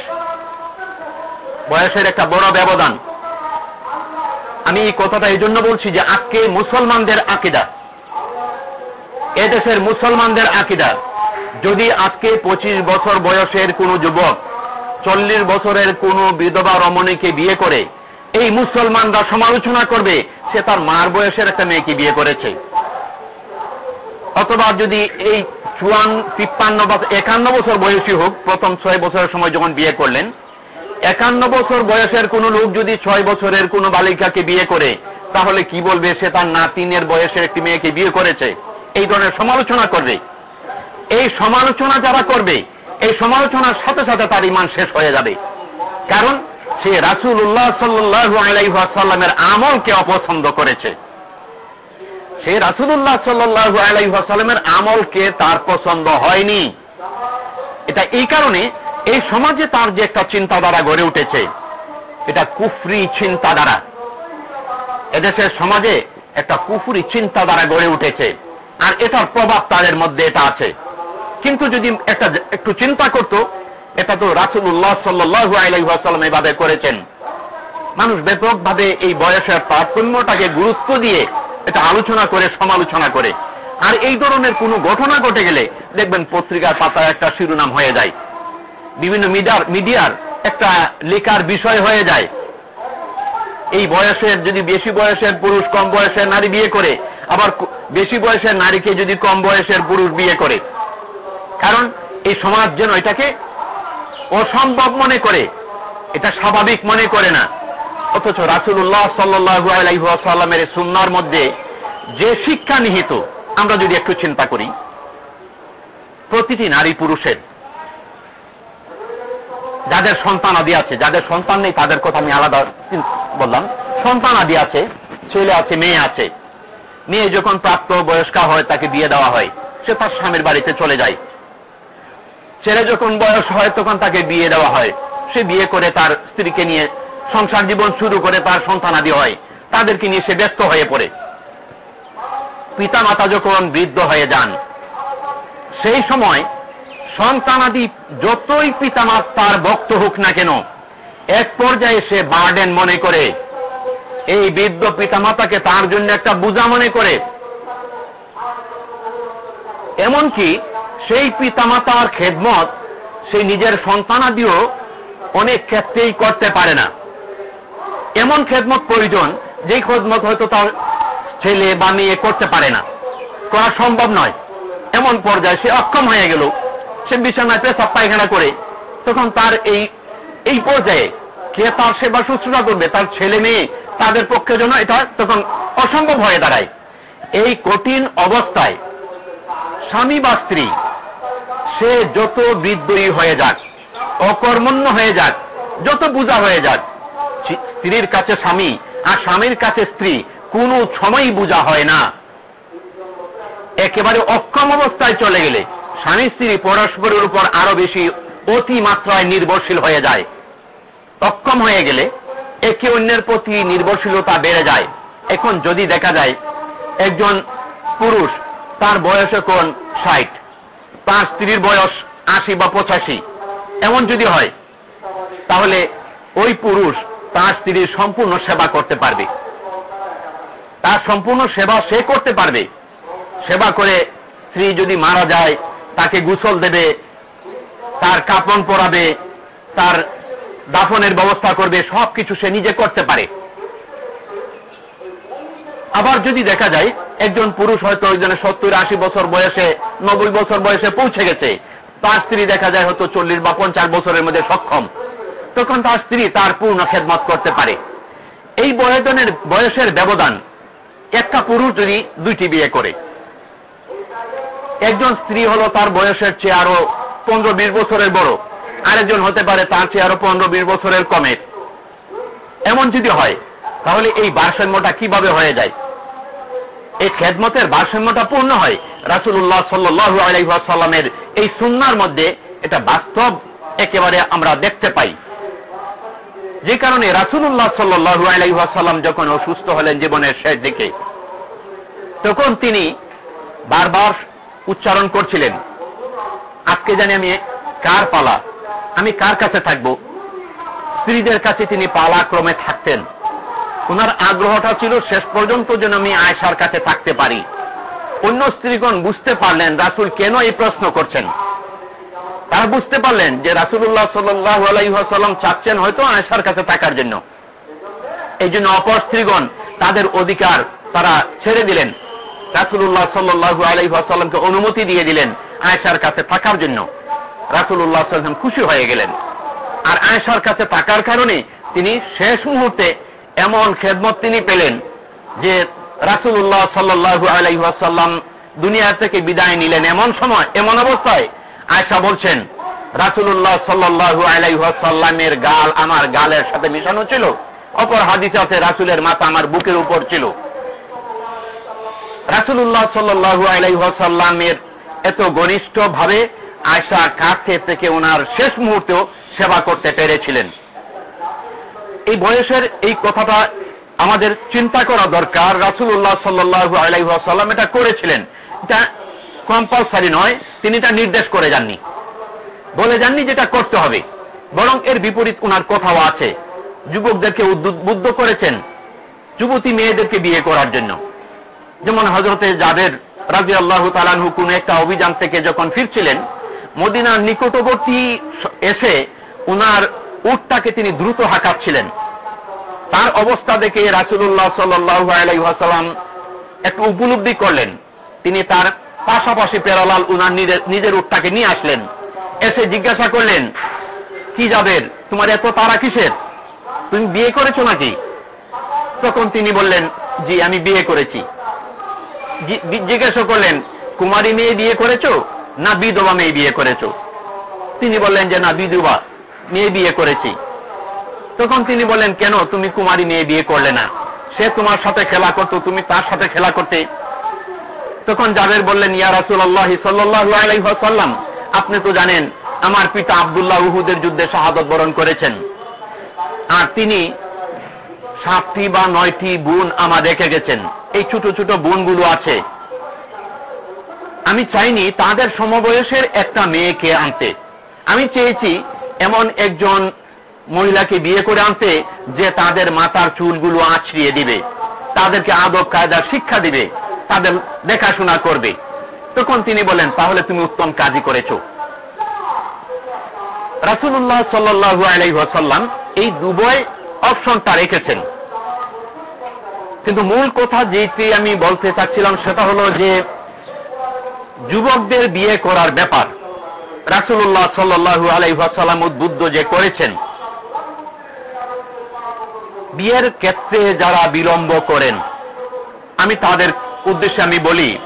বয়সের একটা বড় ব্যবধান। আমি এই কথাটা এই জন্য বলছি যে আজকে মুসলমানদের আকিদা। এদেশের মুসলমানদের আকিদা। যদি আজকে পঁচিশ বছর বয়সের কোন যুবক, চল্লিশ বছরের কোন বিধবা রমণীকে বিয়ে করে, এই মুসলমানরা সমালোচনা করবে, সে তার মার বয়সের একটা মেয়েকে বিয়ে করেছে। অথবা যদি এই চুয়ান তিপ্পান্ন বছর একান্ন বছর বয়সী হোক, প্রথম ছয় বছরের সময় যখন বিয়ে করলেন, একান্ন বছর বয়সের কোন লোক যদি ছয় বছরের কোন বালিকাকে বিয়ে করে, তাহলে কি বলবে সে তার নাতিনের বয়সের একটি মেয়েকে বিয়ে করেছে? এই ধরনের সমালোচনা করবে। এই সমালোচনা যারা করবে, এই সমালোচনার সাথে সাথে তার ইমান শেষ হয়ে যাবে। কারণ সে রাসুল্লাহ সাল্লু আলাইসাল্লামের আমলকে অপছন্দ করেছে। সে রাসুল্লাহ সাল্লু আলাইসাল্লামের আমলকে তার পছন্দ হয়নি? এটা এই কারণে এই সমাজে তার যে একটা চিন্তাধারা গড়ে উঠেছে, এটা কুফরি চিন্তাধারা। এদেশের সমাজে একটা কুফুরি চিন্তাধারা গড়ে উঠেছে, আর এটার প্রভাব তাদের মধ্যে এটা আছে। কিন্তু যদি একটা একটু চিন্তা করত, এটা তো রাসুল্লাহ সাল্লু আলাইসাল্লাম এভাবে করেছেন। মানুষ ব্যাপকভাবে এই বয়সের তারতম্যটাকে গুরুত্ব দিয়ে এটা আলোচনা করে, সমালোচনা করে। আর এই ধরনের কোনো ঘটনা ঘটে গেলে দেখবেন পত্রিকার পাতায় একটা শিরোনাম হয়ে যায়। বিভিন্ন মিডিয়ার মিডিয়ার একটা লেখার বিষয় হয়ে যায়। এই বয়সের, যদি বেশি বয়সের পুরুষ কম বয়সের নারী বিয়ে করে, আবার বেশি বয়সের নারীকে যদি কম বয়সের পুরুষ বিয়ে করে। কারণ এই সমাজ যেন এটাকে অসম্ভব মনে করে, এটা স্বাভাবিক মনে করে না। অথচ রাসুল্লাহ সাল্লু আলাইসাল্লামের সুন্নার মধ্যে যে শিক্ষা নিহিত, আমরা যদি একটু চিন্তা করি, প্রতিটি নারী পুরুষের যাদের সন্তান আদি আছে, যাদের সন্তান নেই তাদের কথা আমি আলাদা বললাম, সন্তান আদি আছে, ছেলে আছে, মেয়ে আছে, মেয়ে যখন প্রাপ্ত বয়স্কা হয় তাকে বিয়ে দেওয়া হয়, সে তার স্বামীর বাড়িতে চলে যায়। ছেলে যখন বয়স হয় তখন তাকে বিয়ে দেওয়া হয়, সে বিয়ে করে তার স্ত্রীকে নিয়ে সংসার জীবন শুরু করে তার সন্তান আদি হয়, তাদেরকে নিয়ে সে ব্যস্ত হয়ে পড়ে। পিতা মাতা যখন বৃদ্ধ হয়ে যান, সেই সময় সন্তানাদি যতই পিতামাতার ভক্ত হোক না কেন, এক পর্যায়ে সে বার্ডেন মনে করে, এই বৃদ্ধ পিতামাতাকে তার জন্য একটা বোঝা মনে করে। এমনকি সেই পিতামাতার খেদমত সেই নিজের সন্তানাদিও অনেক ক্ষেত্রেই করতে পারে না। এমন খেদমত প্রয়োজন যেই খেদমত হয়তো তার ছেলে বা মেয়ে করতে পারে না। করা সম্ভব নয়। এমন পর্যায়ে সে অক্ষম হয়ে গেল। সে বিছানায় পেশাব পায়খানা করে তখন তার এই এই পর্যায়ে কে তার সেবা শুশ্রূষা করবে, তার ছেলে মেয়ে তাদের পক্ষে জন্য এটা তখন অসম্ভব হয়ে দাঁড়ায়। এই কঠিন অবস্থায় স্বামী বা স্ত্রী, সে যত বৃদ্ধই হয়ে যাক, অকর্মণ্য হয়ে যাক, যত পূজা হয়ে যাক স্ত্রীর কাছে স্বামী আর স্বামীর কাছে স্ত্রী, কোনো সময়ই বোঝা হয় না। একেবারে অক্ষম অবস্থায় চলে গেলে স্বামী স্ত্রী পরস্পরের উপর আরও বেশি অতি মাত্রায় নির্ভরশীল হয়ে যায়। অক্ষম হয়ে গেলে একে অন্যের প্রতি নির্ভরশীলতা বেড়ে যায়। এখন যদি দেখা যায় একজন পুরুষ, তার বয়স এখন ষাট, তার স্ত্রীর বয়স আশি বা পঁচাশি, এমন যদি হয়, তাহলে ওই পুরুষ তার স্ত্রীর সম্পূর্ণ সেবা করতে পারবে। তার সম্পূর্ণ সেবা সে করতে পারবে। সেবা করে স্ত্রী যদি মারা যায়, তাকে গুসল দেবে, তার কাপন পরাবে, তার দাফনের ব্যবস্থা করবে, সবকিছু সে নিজে করতে পারে। আবার যদি দেখা যায়, একজন পুরুষ হয়তো ওইজনের সত্তর আশি বছর বয়সে, নব্বই বছর বয়সে পৌঁছে গেছে। তার স্ত্রী দেখা যায় হয়তো চল্লিশ বা পঞ্চাশ বছরের মধ্যে সক্ষম। তখন তার স্ত্রী তার পূর্ণ খেদমত করতে পারে। এই বয়সনের বয়সের ব্যবধান একটা পুরুষ যদি দুইটি বিয়ে করে। একজন স্ত্রী হলো তার বয়সের চেয়ে আরও পনেরো বিশ বছরের বড়, আরেকজন হতে পারে তার চেয়ে আরও পনেরো বিশ বছরের কমের। এমন যদি হয়, তাহলে এই ভারসাম্যটা কীভাবে হয়ে যায়? এই খেদমতের ভারসাম্যটা পূর্ণ হয় রাসুল্লাহ সাল্লু আলাইসাল্লামের এই সুন্নার মধ্যে। এটা বাস্তব একেবারে আমরা দেখতে পাই। যে কারণে রাসুল্লাহ সাল্লু আলাইসাল্লাম যখন অসুস্থ হলেন জীবনের শেষ দিকে, তখন তিনি বারবার উচ্চারণ করছিলেন, আজকে জানি আমি কার পালা? আমি কার কাছে থাকব? স্ত্রীদের কাছে তিনি পালা ক্রমে থাকতেন। ওনার আগ্রহটা ছিল, শেষ পর্যন্ত যেন আমি আয়সার কাছে থাকতে পারি। অন্য স্ত্রীগণ বুঝতে পারলেন, রাসুল কেন এই প্রশ্ন করছেন? তারা বুঝতে পারলেন যে রাসুল্লাহ সাল্লাহ আলাইসাল্লাম চাচ্ছেন হয়তো আয়সার কাছে থাকার জন্য। এই জন্য অপর স্ত্রীগণ তাদের অধিকার তারা ছেড়ে দিলেন। রাসুল্লাহ সাল্লু আলাইসাল্লামকে অনুমতি দিয়ে দিলেন আয়সার কাছে থাকার জন্য। রাসুল্লাহ সাল্লাম খুশি হয়ে গেলেন। আর আয়সার কাছে থাকার কারণে তিনি শেষ মুহূর্তে এমন খেদমত তিনি পেলেন যে রাসুল্লাহ সাল্লু আলাইসাল্লাম দুনিয়া থেকে বিদায় নিলেন। এমন সময়, এমন অবস্থায় আয়সা বলছেন রাসুল্লাহ সাল্লু আলাইসাল্লামের গাল আমার গালের সাথে মিশানো ছিল, অপর হাদিস আছে, রাসুলের মাথা আমার বুকের উপর ছিল। রাসুল্লাহ সাল্লু আলাইসাল্লামের এত ঘনিষ্ঠ ভাবে আয়সা কাছে থেকে ওনার শেষ মুহূর্তেও সেবা করতে পেরেছিলেন। এই বয়সের এই কথাটা আমাদের চিন্তা করা দরকার রাসুল্লাহ সাল্লু আলাইসাল্লাম এটা করেছিলেন। এটা কম্পালসারি নয়, তিনি এটা নির্দেশ করে যাননি। বলে যাননি যেটা করতে হবে। বরং এর বিপরীত ওনার কথাও আছে। যুবকদেরকে উদ্বুদ্ধ করেছেন যুবতী মেয়েদেরকে বিয়ে করার জন্য। যেমন হজরতে যাদের রাজি আল্লাহ তালানহু কোন একটা অভিযান থেকে যখন ফিরছিলেন, মদিনার নিকটবর্তী এসে ওনার উটটাকে তিনি দ্রুত হাঁকাচ্ছিলেন। তার অবস্থা দেখে রাসুল্লাহ সাল্লু আলাইসাল্লাম একটু উপলব্ধি করলেন। তিনি তার পাশাপাশি পেরালাল উনার নিজের উটটাকে নিয়ে আসলেন। এসে জিজ্ঞাসা করলেন, কি যাবের তোমার এত তারা কিসের? তুমি বিয়ে করেছ নাকি? তখন তিনি বললেন, জি, আমি বিয়ে করেছি। জিজ্ঞাসা করলেন, কুমারী মেয়ে বিয়ে করেছ না বিধবা মেয়ে বিয়ে করেছ? তিনি বললেন যে, না, বিধবা মেয়ে বিয়ে করেছি। তখন তিনি বললেন, কেন? তুমি কুমারী মেয়ে বিয়ে করলে না। সে তোমার সাথে খেলা করতো, তুমি তার সাথে খেলা করতে তখন জাবের বললেন, ইয়া রাসুল আল্লাহ সাল্লাম আপনি তো জানেন, আমার পিতা আবদুল্লাহ উহুদের যুদ্ধে শাহাদত বরণ করেছেন। আর তিনি সাতটি বা নয়টি বোন আমার রেখে গেছেন। এই ছোট ছোট বোনগুলো আছে। আমি চাইনি তাদের সমবয়সের একটা মেয়েকে আনতে। আমি চেয়েছি এমন একজন মহিলাকে বিয়ে করে আনতে, যে তাদের মাথার চুলগুলো আছড়িয়ে দিবে, তাদেরকে আদব কায়দার শিক্ষা দিবে। তাদের দেখাশোনা করবে। তখন তিনি বলেন, তাহলে তুমি উত্তম কাজই করেছ। রাসুল্লাহ সাল্লু আলাইসাল্লাম এই দুবয় অপশনটা রেখেছেন। কিন্তু মূল কথা যেটি আমি বলতে চাচ্ছিলাম সেটা হলো যে, যুবকদের বিয়ে করার ব্যাপার। রাসুল্লাহ সাল্লু আলাইসাল্লাম উদ্বুদ্ধ যে করেছেন, বিয়ের ক্ষেত্রে যারা বিলম্ব করেন, আমি তাদের উদ্দেশ্যে আমি বলি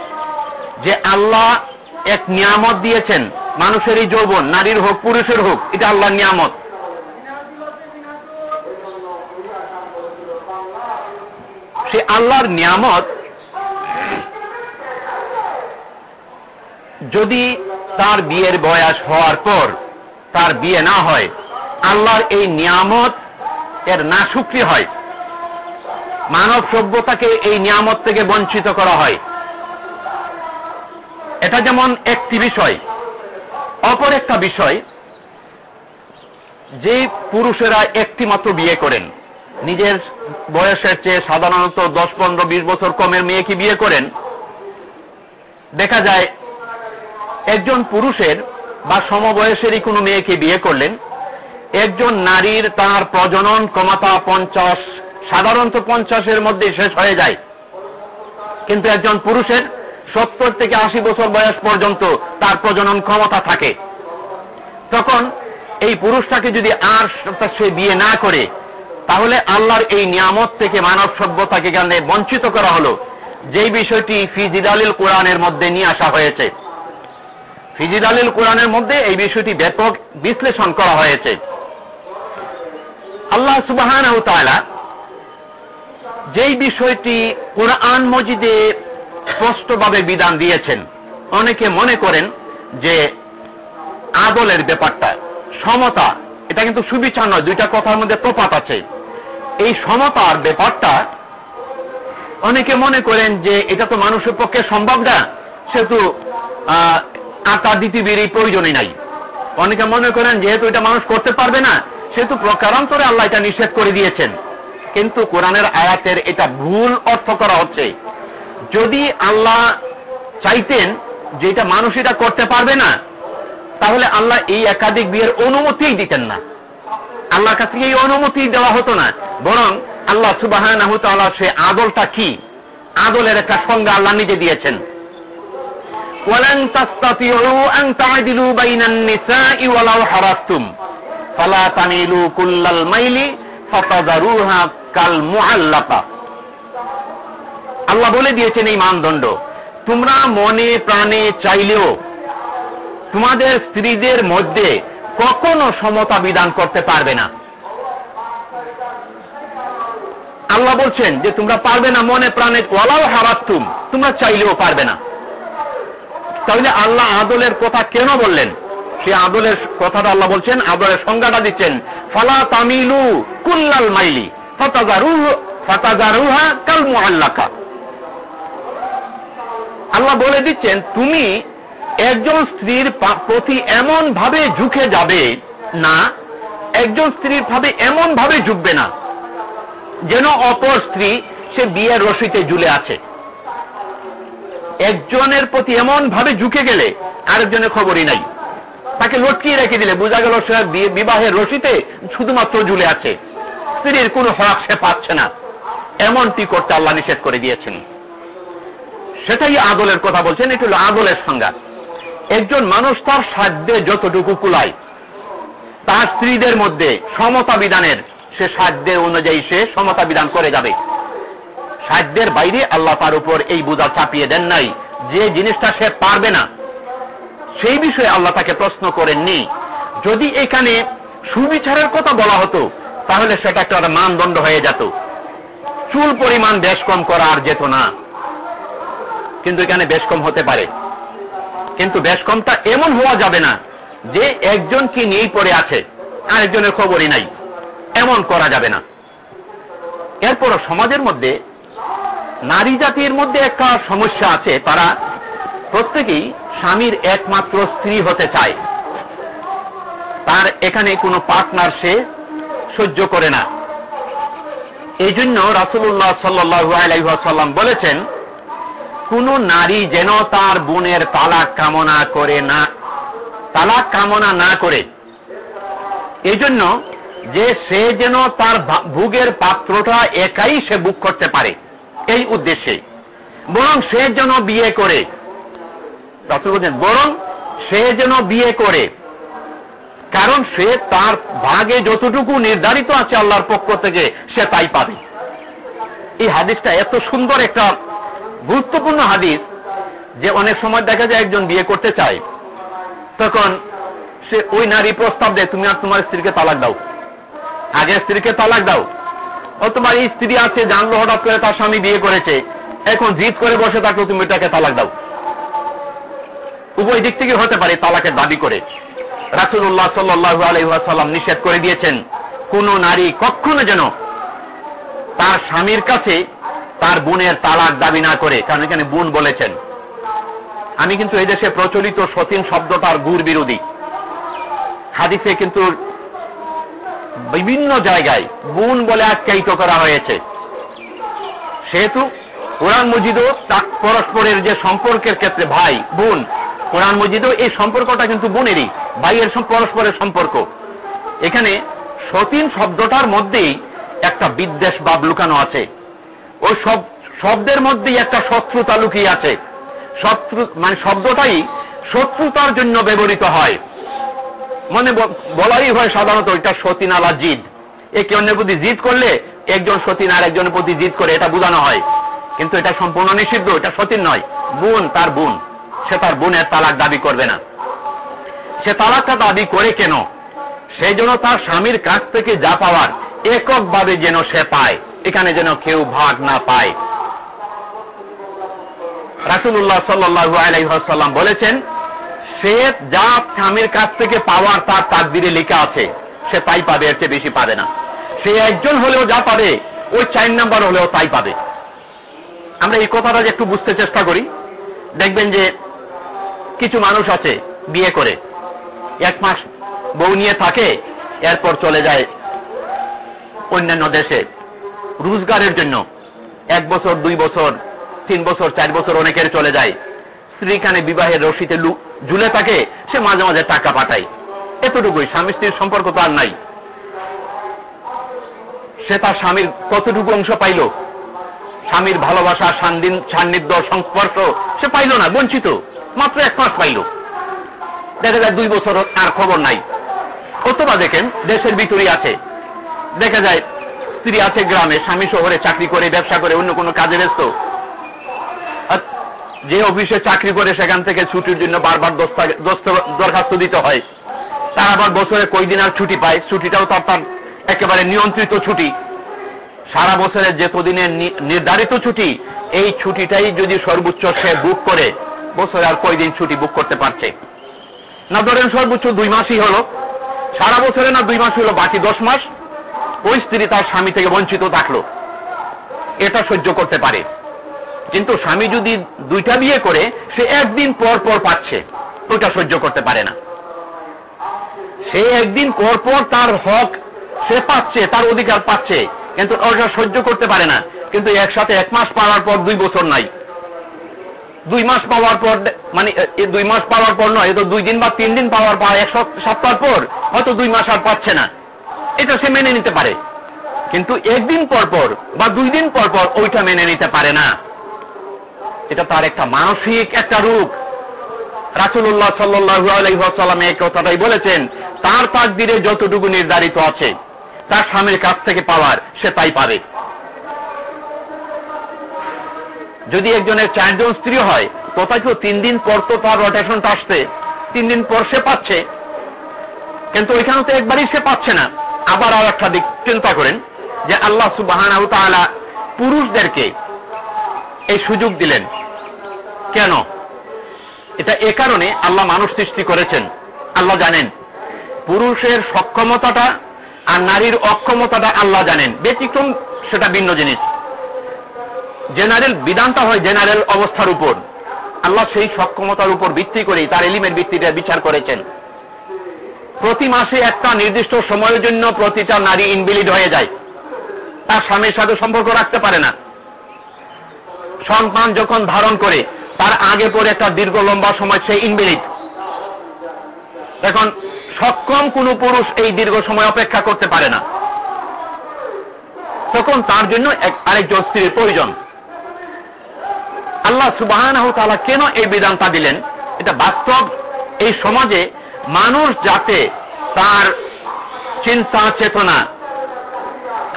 যে আল্লাহ এক নিয়ামত দিয়েছেন মানুষের এই যৌবন, নারীর হোক, পুরুষের হোক, এটা আল্লাহর নিয়ামত। সে আল্লাহর নিয়ামত যদি তার বিয়ের বয়স হওয়ার পর তার বিয়ে না হয়, আল্লাহর এই নিয়ামত এর না হয়। মানব সভ্যতাকে এই নিয়ামত থেকে বঞ্চিত করা হয়। এটা যেমন একটি বিষয়, অপর একটা বিষয়, যে পুরুষেরা একটি মাত্র বিয়ে করেন। নিজের বয়সের চেয়ে সাধারণত দশ, পনেরো, বিশ বছর কমের মেয়েকে বিয়ে করেন? দেখা যায় একজন পুরুষের বা সমবয়সেরই কোনো মেয়েকে বিয়ে করলেন? একজন নারীর তার প্রজনন ক্ষমতা পঞ্চাশ সাধারণত পঞ্চাশের মধ্যে শেষ হয়ে যায়। কিন্তু একজন পুরুষের সত্তর থেকে আশি বছর বয়স পর্যন্ত তার প্রজনন ক্ষমতা থাকে। তখন এই পুরুষটাকে যদি আর সে বিয়ে না করে, তাহলে আল্লাহর এই নিয়ামত থেকে মানব সভ্যতাকে কেন বঞ্চিত করা হলো? যেই বিষয়টি ফিজিদালিল কোরআনের মধ্যে নিয়ে আসা হয়েছে। ফিজিদালিল কোরআনের মধ্যে এই বিষয়টি ব্যাপক বিশ্লেষণ করা হয়েছে। আল্লাহ সুবাহান যেই বিষয়টি কোরআন মজিদে স্পষ্টভাবে বিধান দিয়েছেন, অনেকে মনে করেন যে আদলের ব্যাপারটা, সমতা, এটা কিন্তু সুবিচার নয়, দুইটা কথার মধ্যে প্রপাত আছে। এই সমতার ব্যাপারটা অনেকে মনে করেন যে এটা তো মানুষের পক্ষে সম্ভব না, সেহেতু আটা দ্বিতীয় এই প্রয়োজনই নাই। অনেকে মনে করেন যেহেতু এটা মানুষ করতে পারবে না, সেহেতু প্রকারান্তরে আল্লাহ এটা নিষেধ করে দিয়েছেন। কিন্তু কোরআনের আয়াতের এটা ভুল অর্থ করা হচ্ছে যদি আল্লাহ চাইতেন যে এটা মানুষ এটা করতে পারবে না তাহলে আল্লাহ এই একাধিক বিয়ের অনুমতিই দিতেন না আল্লাহর কাছ থেকে এই অনুমতি দেওয়া হতো না বরং আল্লাহ সুবাহ সে আদলটা কি আদলের একটা সঙ্গে আল্লাহ নিজে দিয়েছেন ولن تستطيعوا أن تعدلوا بين النساء ولو حرصتم فلا تميلوا كل الميل فتذروها কাল মোহাল্লাপা আল্লাহ বলে দিয়েছেন এই মানদণ্ড। তোমরা মনে প্রাণে চাইলেও তোমাদের স্ত্রীদের মধ্যে কখনো সমতা বিধান করতে পারবে না। আল্লাহ বলছেন যে তোমরা পারবে না মনে প্রাণে কলাও হারাত তুম তোমরা চাইলেও পারবে না। তাহলে আল্লাহ আদলের কথা কেন বললেন? সে আদলের কথাটা আল্লাহ বলছেন, আদলের সংজ্ঞাটা দিচ্ছেন, ফালা তামিলু কুল্লাল মাইলি। আল্লাহ বলে দিচ্ছেন, তুমি একজন স্ত্রীর প্রতি এমন ভাবে ঝুঁকে যাবে না, একজন স্ত্রীর ভাবে এমন ভাবে ঝুঁকবে না, যেন অপর স্ত্রী সে বিয়ের রশিতে ঝুলে আছে। একজনের প্রতি এমন ভাবে ঝুঁকে গেলে আরেকজনের খবরই নাই। তাকে লটকিয়ে রেখে দিলে, বোঝা গেল সে বিবাহের রশিতে শুধুমাত্র ঝুলে আছে। স্ত্রীর কোনো হক সে পাচ্ছে না। এমনটি করতে আল্লাহ নিষেধ করে দিয়েছেন। সেটাই আদলের কথা বলছেন, এটি হল আদলের সংজ্ঞা একজন মানুষ তার সাধ্যে যতটুকু কুলায়, তার স্ত্রীদের মধ্যে সমতা বিধানের সে সাধ্যের অনুযায়ী সে সমতা বিধান করে যাবে। সাধ্যের বাইরে আল্লাহ তার উপর এই বোঝা চাপিয়ে দেন নাই, যে জিনিসটা সে পারবে না, সেই বিষয়ে আল্লাহ তাকে প্রশ্ন করেননি। যদি এখানে সুবিচারের কথা বলা হতো তাহলে সেটা একটা মানদণ্ড হয়ে যেত। চুল পরিমাণ বেশ কম করা আর যেত না। কিন্তু এখানে বেশ কম হতে পারে। কিন্তু বেশ কমটা এমন হওয়া যাবে না যে একজন কি নিয়েই পড়ে আছে আরেকজনের খবরই নাই। এমন করা যাবে না। এরপর সমাজের মধ্যে, নারী জাতির মধ্যে একটা সমস্যা আছে। তারা প্রত্যেকেই স্বামীর একমাত্র স্ত্রী হতে চায়। তার এখানে কোনো পার্টনার সে সহ্য করে না। এই জন্য রাসুল্লাহ সাল্লাম বলেছেন, কোন নারী যেন তার বোনের তালাক কামনা করে না, তালাক কামনা না করে। এই জন্য যে সে যেন তার ভোগের পাত্রটা একাই সে বুক করতে পারে, এই উদ্দেশ্যে বরং সে যেন বিয়ে করে। বরং সে যেন বিয়ে করে। কারণ সে তার ভাগে যতটুকু নির্ধারিত আছে আল্লাহর পক্ষ থেকে, সে তাই পাবে। এই হাদিসটা এত সুন্দর একটা গুরুত্বপূর্ণ হাদিস যে অনেক সময় দেখা যায় একজন বিয়ে করতে চায়, তখন সে ওই নারী প্রস্তাব দেয়, তুমি আর তোমার স্ত্রীকে তালাক দাও। আগে স্ত্রীকে তালাক দাও। ও তোমার স্ত্রী আছে, জানলো হঠাৎ করে তার স্বামী বিয়ে করেছে, এখন জিত করে বসে থাকল, তুমি এটাকে তালাক দাও। উভয় দিক থেকে হতে পারে তালাকের দাবি করে। রাসুল্লাহ সাল্লু আলহাম নিষেধ করে দিয়েছেন, কোন নারী কখনো যেন তার স্বামীর কাছে তার বোনের তালাক দাবি না করে, কারণ এখানে বোন বলেছেন। আমি কিন্তু এই দেশে প্রচলিত সতীন শব্দটার গুর বিরোধী। হাদিসে কিন্তু বিভিন্ন জায়গায় বোন বলে আখ্যায়িত করা হয়েছে। সেহেতু কোরআন মজিদও পরস্পরের যে সম্পর্কের ক্ষেত্রে ভাই, বোন, কোরআন মজিদও এই সম্পর্কটা কিন্তু বোনেরই। ভাইয়ের পরস্পরের সম্পর্ক। এখানে সতীন শব্দটার মধ্যেই একটা বিদ্বেষ ভাব লুকানো আছে। ওই সব শব্দের মধ্যেই একটা শত্রুতা লুকিয়ে আছে। শত্রু মানে শব্দটাই শত্রুতার জন্য ব্যবহৃত হয়। মনে বলাই হয় সাধারণত ওইটা সতীন আলা জিদ। একে অন্যের প্রতি জিদ করলে একজন সতীন আর একজনের প্রতি জিদ করে এটা বোঝানো হয়। কিন্তু এটা সম্পূর্ণ নিষিদ্ধ, এটা সতীন নয়। বোন তার বোন। সে তার বোনের তালাক দাবি করবে না। সে তালাকটা দাবি করে কেন? সেই জন্য তার স্বামীর কাছ থেকে যা পাওয়ার এককভাবে যেন সে পায়, এখানে যেন কেউ ভাগ না পায়। রাসুল্লাহ সাল্লু আলাইসাল্লাম বলেছেন, সে যা স্বামীর কাছ থেকে পাওয়ার তার তাকদিরে লেখা আছে, সে তাই পাবে, এর চেয়ে বেশি পাবে না। সে একজন হলেও যা পাবে, ওই চার নাম্বার হলেও তাই পাবে। আমরা এই কথাটা যে একটু বুঝতে চেষ্টা করি, দেখবেন যে কিছু মানুষ আছে বিয়ে করে এক মাস বউ নিয়ে থাকে, এরপর চলে যায় অন্যান্য দেশে। রোজগারের জন্য এক বছর, দুই বছর, তিন বছর, চার বছর অনেকের চলে যায়। স্ত্রীখানে বিবাহের রশিতে ঝুলে থাকে, সে মাঝে মাঝে টাকা পাঠায়। এতটুকুই, স্বামী স্ত্রীর সম্পর্ক তো আর নাই। সে তার স্বামীর কতটুকু অংশ পাইল? স্বামীর ভালোবাসা সান্নিধ্য, সংস্পর্শ সে পাইল না, বঞ্চিত। মাত্র এক মাস পাইল। দেখা যায় দুই বছর আর খবর নাই। অথবা দেখেন, দেশের ভিতরেই আছে। দেখা যায়, স্ত্রী আছে গ্রামে, স্বামী শহরে চাকরি করে, ব্যবসা করে, অন্য কোনো কাজে ব্যস্ত। যে অফিসে চাকরি করে, সেখান থেকে ছুটির জন্য বারবার দরখাস্ত দিতে হয়। তার আবার বছরে কই দিন আর ছুটি পায়। ছুটিটাও তার তার একেবারে নিয়ন্ত্রিত ছুটি। সারা বছরের যে কদিনের নির্ধারিত ছুটি, এই ছুটিটাই যদি সর্বোচ্চ সে বুক করে, বছরে আর কয়দিন ছুটি বুক করতে পারছে? না ধরেন সর্বোচ্চ দুই মাসই হলো, সারা বছরে না দুই মাস হলো, বাকি দশ মাস ওই স্ত্রী তার স্বামী থেকে বঞ্চিত থাকল। এটা সহ্য করতে পারে। কিন্তু স্বামী যদি দুইটা বিয়ে করে, সে একদিন পর পর পাচ্ছে, ওটা সহ্য করতে পারে না। সে একদিন পর পর তার হক সে পাচ্ছে, তার অধিকার পাচ্ছে, কিন্তু ওটা সহ্য করতে পারে না। কিন্তু একসাথে এক মাস পাওয়ার পর দুই বছর নাই। দুই মাস পাওয়ার পর মানে দুই মাস পাওয়ার পর নয়, এ তো দুই দিন বা তিন দিন পাওয়ার পর, এক সপ্তাহ পর, হয়তো দুই মাস আর পাচ্ছে না। এটা সে মেনে নিতে পারে। কিন্তু একদিন পর পর বা দুই দিন পর পর ওইটা মেনে নিতে পারে না। এটা তার একটা মানসিক একটা রূপ। রাসুল্লাহ সাল্লু আলহাম এই কথাটাই বলেছেন, তার তাকদিরে যতটুকু নির্ধারিত আছে, তার স্বামীর কাছ থেকে পাওয়ার সে তাই পাবে। যদি একজনের চারজন স্ত্রী হয় তথাপিও তিন দিন পর তো তার রোটেশনটা আসছে, তিন দিন পর সে পাচ্ছে। কিন্তু ওইখানে তো একবারই সে পাচ্ছে না। আবার আর একটা দিক চিন্তা করেন, যে আল্লাহ সুবাহ পুরুষদেরকে এই সুযোগ দিলেন। কেন? এটা এ কারণে আল্লাহ মানুষ সৃষ্টি করেছেন। আল্লাহ জানেন। পুরুষের সক্ষমতাটা আর নারীর অক্ষমতাটা আল্লাহ জানেন। ব্যতিক্রম সেটা ভিন্ন জিনিস। জেনারেল বিধানটা হয় জেনারেল অবস্থার উপর। আল্লাহ সেই সক্ষমতার উপর ভিত্তি করেই তার এলিমের ভিত্তিটা বিচার করেছেন। প্রতি মাসে একটা নির্দিষ্ট সময়ের জন্য প্রতিটা নারী ইনভিলিড হয়ে যায়। তার স্বামীর সাথে সম্পর্ক রাখতে পারে না। সন্তান যখন ধারণ করে, তার আগে পরে একটা দীর্ঘ লম্বা সময় সে ইনভিলিড এখন সক্ষম কোন পুরুষ এই দীর্ঘ সময় অপেক্ষা করতে পারে না। তখন তার জন্য আরেকজন স্ত্রীর প্রয়োজন। আল্লাহ সুবাহ কেন এই বিধানটা দিলেন? এটা বাস্তব। এই সমাজে মানুষ যাতে তার চিন্তা, চেতনা,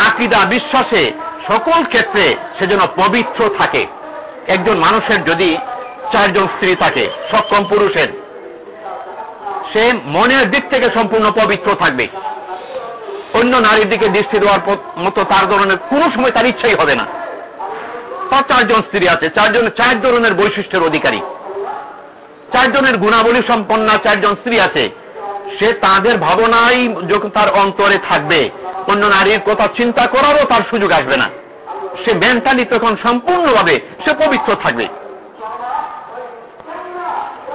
আকিদা, বিশ্বাসে সকল ক্ষেত্রে সেজন্য পবিত্র থাকে। একজন মানুষের যদি চারজন স্ত্রী থাকে, সক্ষম পুরুষের, সে মনের দিক থেকে সম্পূর্ণ পবিত্র থাকবে। অন্য নারীর দিকে দৃষ্টি দেওয়ার মতো তার ধরনের কোন সময় তার ইচ্ছাই হবে না। তার চারজন স্ত্রী আছে। চারজন, চার ধরনের বৈশিষ্ট্যের অধিকারী। চারজনের গুণাবলী সম্পন্ন চারজন স্ত্রী আছে। সে তাদের ভাবনাই যখন তার অন্তরে থাকবে, অন্য নারীর কথা চিন্তা করারও তার সুযোগ আসবে না। সে মেন্টালি তখন সম্পূর্ণভাবে, সে পবিত্র থাকবে।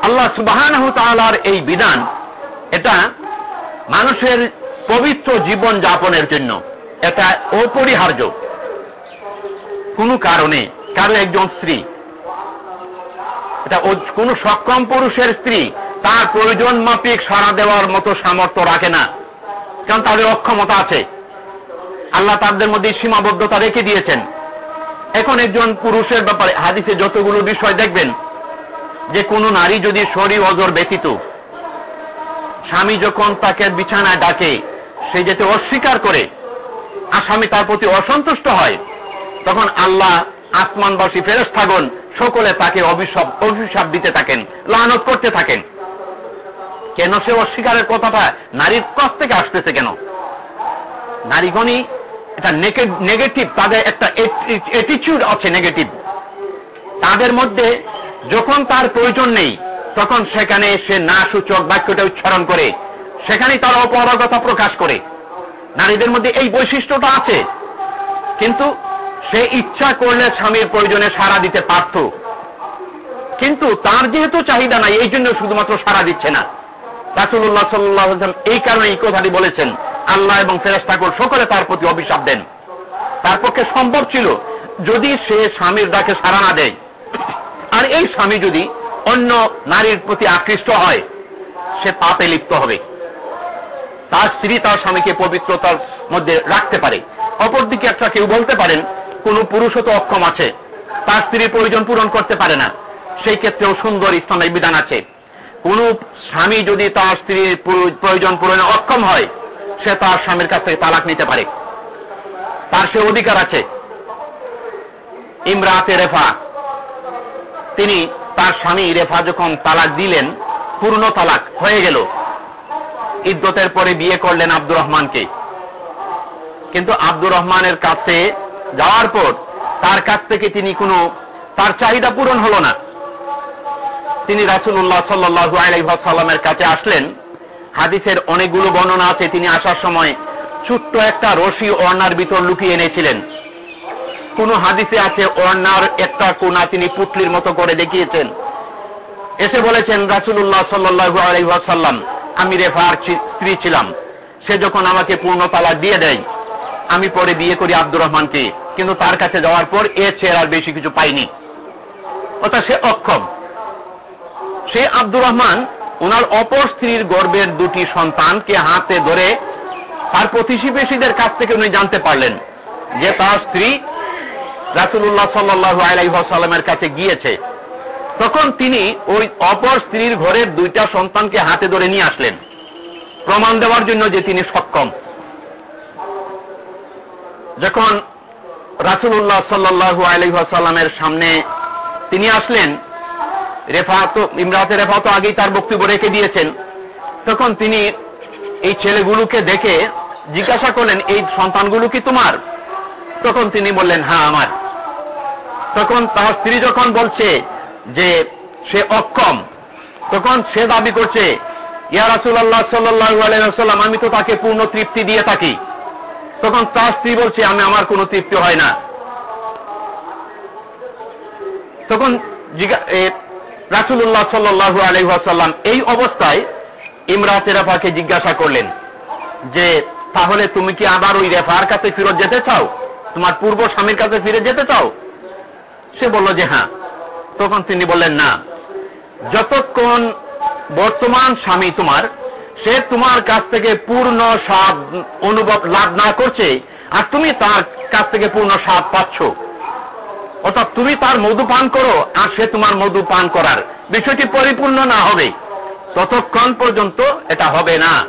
আল্লাহ তালার এই বিধান, এটা মানুষের পবিত্র জীবন যাপনের জন্য, এটা অপরিহার্য। কোনো কারণে কারও একজন স্ত্রী। এটা কোন সক্ষম পুরুষের স্ত্রী তার প্রয়োজন মাফিক সাড়া দেওয়ার মতো সামর্থ্য রাখে না। কারণ তাদের অক্ষমতা আছে। আল্লাহ তাদের মধ্যে সীমাবদ্ধতা রেখে দিয়েছেন। এখন একজন পুরুষের ব্যাপারে হাদিসে যতগুলো বিষয় দেখবেন, যে কোনো নারী যদি শরীর অজর ব্যতীত, স্বামী যখন তাকে বিছানায় ডাকে, সে যেতে অস্বীকার করে, আর স্বামী তার প্রতি অসন্তুষ্ট হয় তখন আল্লাহ আসমানবাসী ফেরস্থাগন সকলে তাকে অভিশাপ অভিশাপ দিতে থাকেন, লানত করতে থাকেন। কেন সে অস্বীকারের কথাটা নারীর কাছ থেকে আসতেছে কেন? নারীগণই এটা নেগেটিভ, তাদের একটা অ্যাটিচিউড আছে নেগেটিভ। তাদের মধ্যে যখন তার প্রয়োজন নেই, তখন সেখানে সে না সূচক বাক্যটা উচ্চারণ করে। সেখানেই তার অপরাগতা প্রকাশ করে। নারীদের মধ্যে এই বৈশিষ্ট্যটা আছে। কিন্তু সে ইচ্ছা করলে স্বামীর প্রয়োজনে সাড়া দিতে পারত। কিন্তু তার যেহেতু চাহিদা নাই, এই জন্য শুধুমাত্র সাড়া দিচ্ছে না। রাসুল্লাহ সাল্লাম এই কারণে এই কথাটি বলেছেন, আল্লাহ এবং ফেরেস্তাকুর সকলে তার প্রতি অভিশাপ দেন। তার পক্ষে সম্ভব ছিল যদি সে স্বামীর ডাকে সাড়া না দেয়। আর এই স্বামী যদি অন্য নারীর প্রতি আকৃষ্ট হয়, সে পাপে লিপ্ত হবে। তার স্ত্রী তার স্বামীকে পবিত্রতার মধ্যে রাখতে পারে। অপরদিকে একটা কেউ বলতে পারেন কোন পুরুষও তো অক্ষম আছে। তার স্ত্রীর প্রয়োজন পূরণ করতে পারে না। সেই ক্ষেত্রেও সুন্দর ইসলামের বিধান আছে। কোন স্বামী যদি তার স্ত্রীর প্রয়োজন পূরণে অক্ষম হয়, সে তার স্বামীর কাছ থেকে তালাক নিতে পারে। তার সে অধিকার আছে। ইমরাতে রেফা। তিনি তার স্বামী রেফা যখন তালাক দিলেন, পূর্ণ তালাক হয়ে গেল। ইদ্যতের পরে বিয়ে করলেন আব্দুর রহমানকে। কিন্তু আব্দুর রহমানের কাছে যাওয়ার পর তার কাছ থেকে তিনি কোনো, তার চাহিদা পূরণ হলো না। তিনি রাসুল্লাহ সাল্লু আলাইসাল্লামের কাছে আসলেন। হাদিসের অনেকগুলো বর্ণনা আছে। তিনি আসার সময় ছোট্ট একটা রশি অর্নার ভিতর লুকিয়ে এনেছিলেন। কোন হাদিসে আছে অর্নার একটা কোনা তিনি পুটলির মতো করে দেখিয়েছেন। এসে বলেছেন রাসুল্লাহ সাল্লু আলাইসাল্লাম আমি রেফার স্ত্রী ছিলাম। সে যখন আমাকে পূর্ণ তালাক দিয়ে দেয় আমি পরে বিয়ে করি আব্দুর রহমানকে, কিন্তু তার কাছে যাওয়ার পর এ ছেড়ে আর বেশি কিছু পাইনি। অর্থাৎ সে অক্ষম। সে আব্দুর রহমান ওনার অপর স্ত্রীর গর্বের দুটি সন্তানকে হাতে ধরে তার প্রতিবেশীদের কাছ থেকে উনি জানতে পারলেন যে তার স্ত্রী রাসুল্লাহ সাল্লু আলাইসাল্লামের কাছে গিয়েছে। তখন তিনি ওই অপর স্ত্রীর ঘরের দুইটা সন্তানকে হাতে ধরে নিয়ে আসলেন। প্রমাণ দেওয়ার জন্য যে তিনি সক্ষম। যখন রাসুল্লাহ সাল্লু আলহাসাল্লামের সামনে তিনি আসলেন রেফা তো ইমরাতে রেফা তো আগেই তার বক্তব্য রেখে দিয়েছেন, তখন তিনি এই ছেলেগুলোকে দেখে জিজ্ঞাসা করলেন, এই সন্তানগুলো কি তোমার? তখন তিনি বললেন হ্যাঁ আমার। তখন তার স্ত্রী যখন বলছে যে সে অক্ষম, তখন সে দাবি করছে, ইয়া রাসুল্লাহ সাল্লাহ আলাইসাল্লাম আমি তো তাকে পূর্ণ তৃপ্তি দিয়ে থাকি। তখন তার স্ত্রী বলছে, আমি আমার কোনো তৃপ্তি হয় না। তখন রাসুল্লাহ সাল্লু আলহাসাল্লাম এই অবস্থায় ইমরাত রেফাকে জিজ্ঞাসা করলেন যে, তাহলে তুমি কি আবার ওই রেফার কাছে ফিরত যেতে চাও? তোমার পূর্ব স্বামীর কাছে ফিরে যেতে চাও? সে বলল যে হ্যাঁ। তখন তিনি বললেন, না। যতক্ষণ বর্তমান স্বামী তোমার সে তোমার কাছ থেকে পূর্ণ স্বাদ অনুভব লাভ না করছে, আর তুমি তার কাছ থেকে পূর্ণ স্বাদ পাচ্ছ। অর্থাৎ তুমি তার মধু পান করো, আর সে তোমার মধু পান করার। বিষয়টি পরিপূর্ণ না হবে। ততক্ষণ পর্যন্ত এটা হবে না।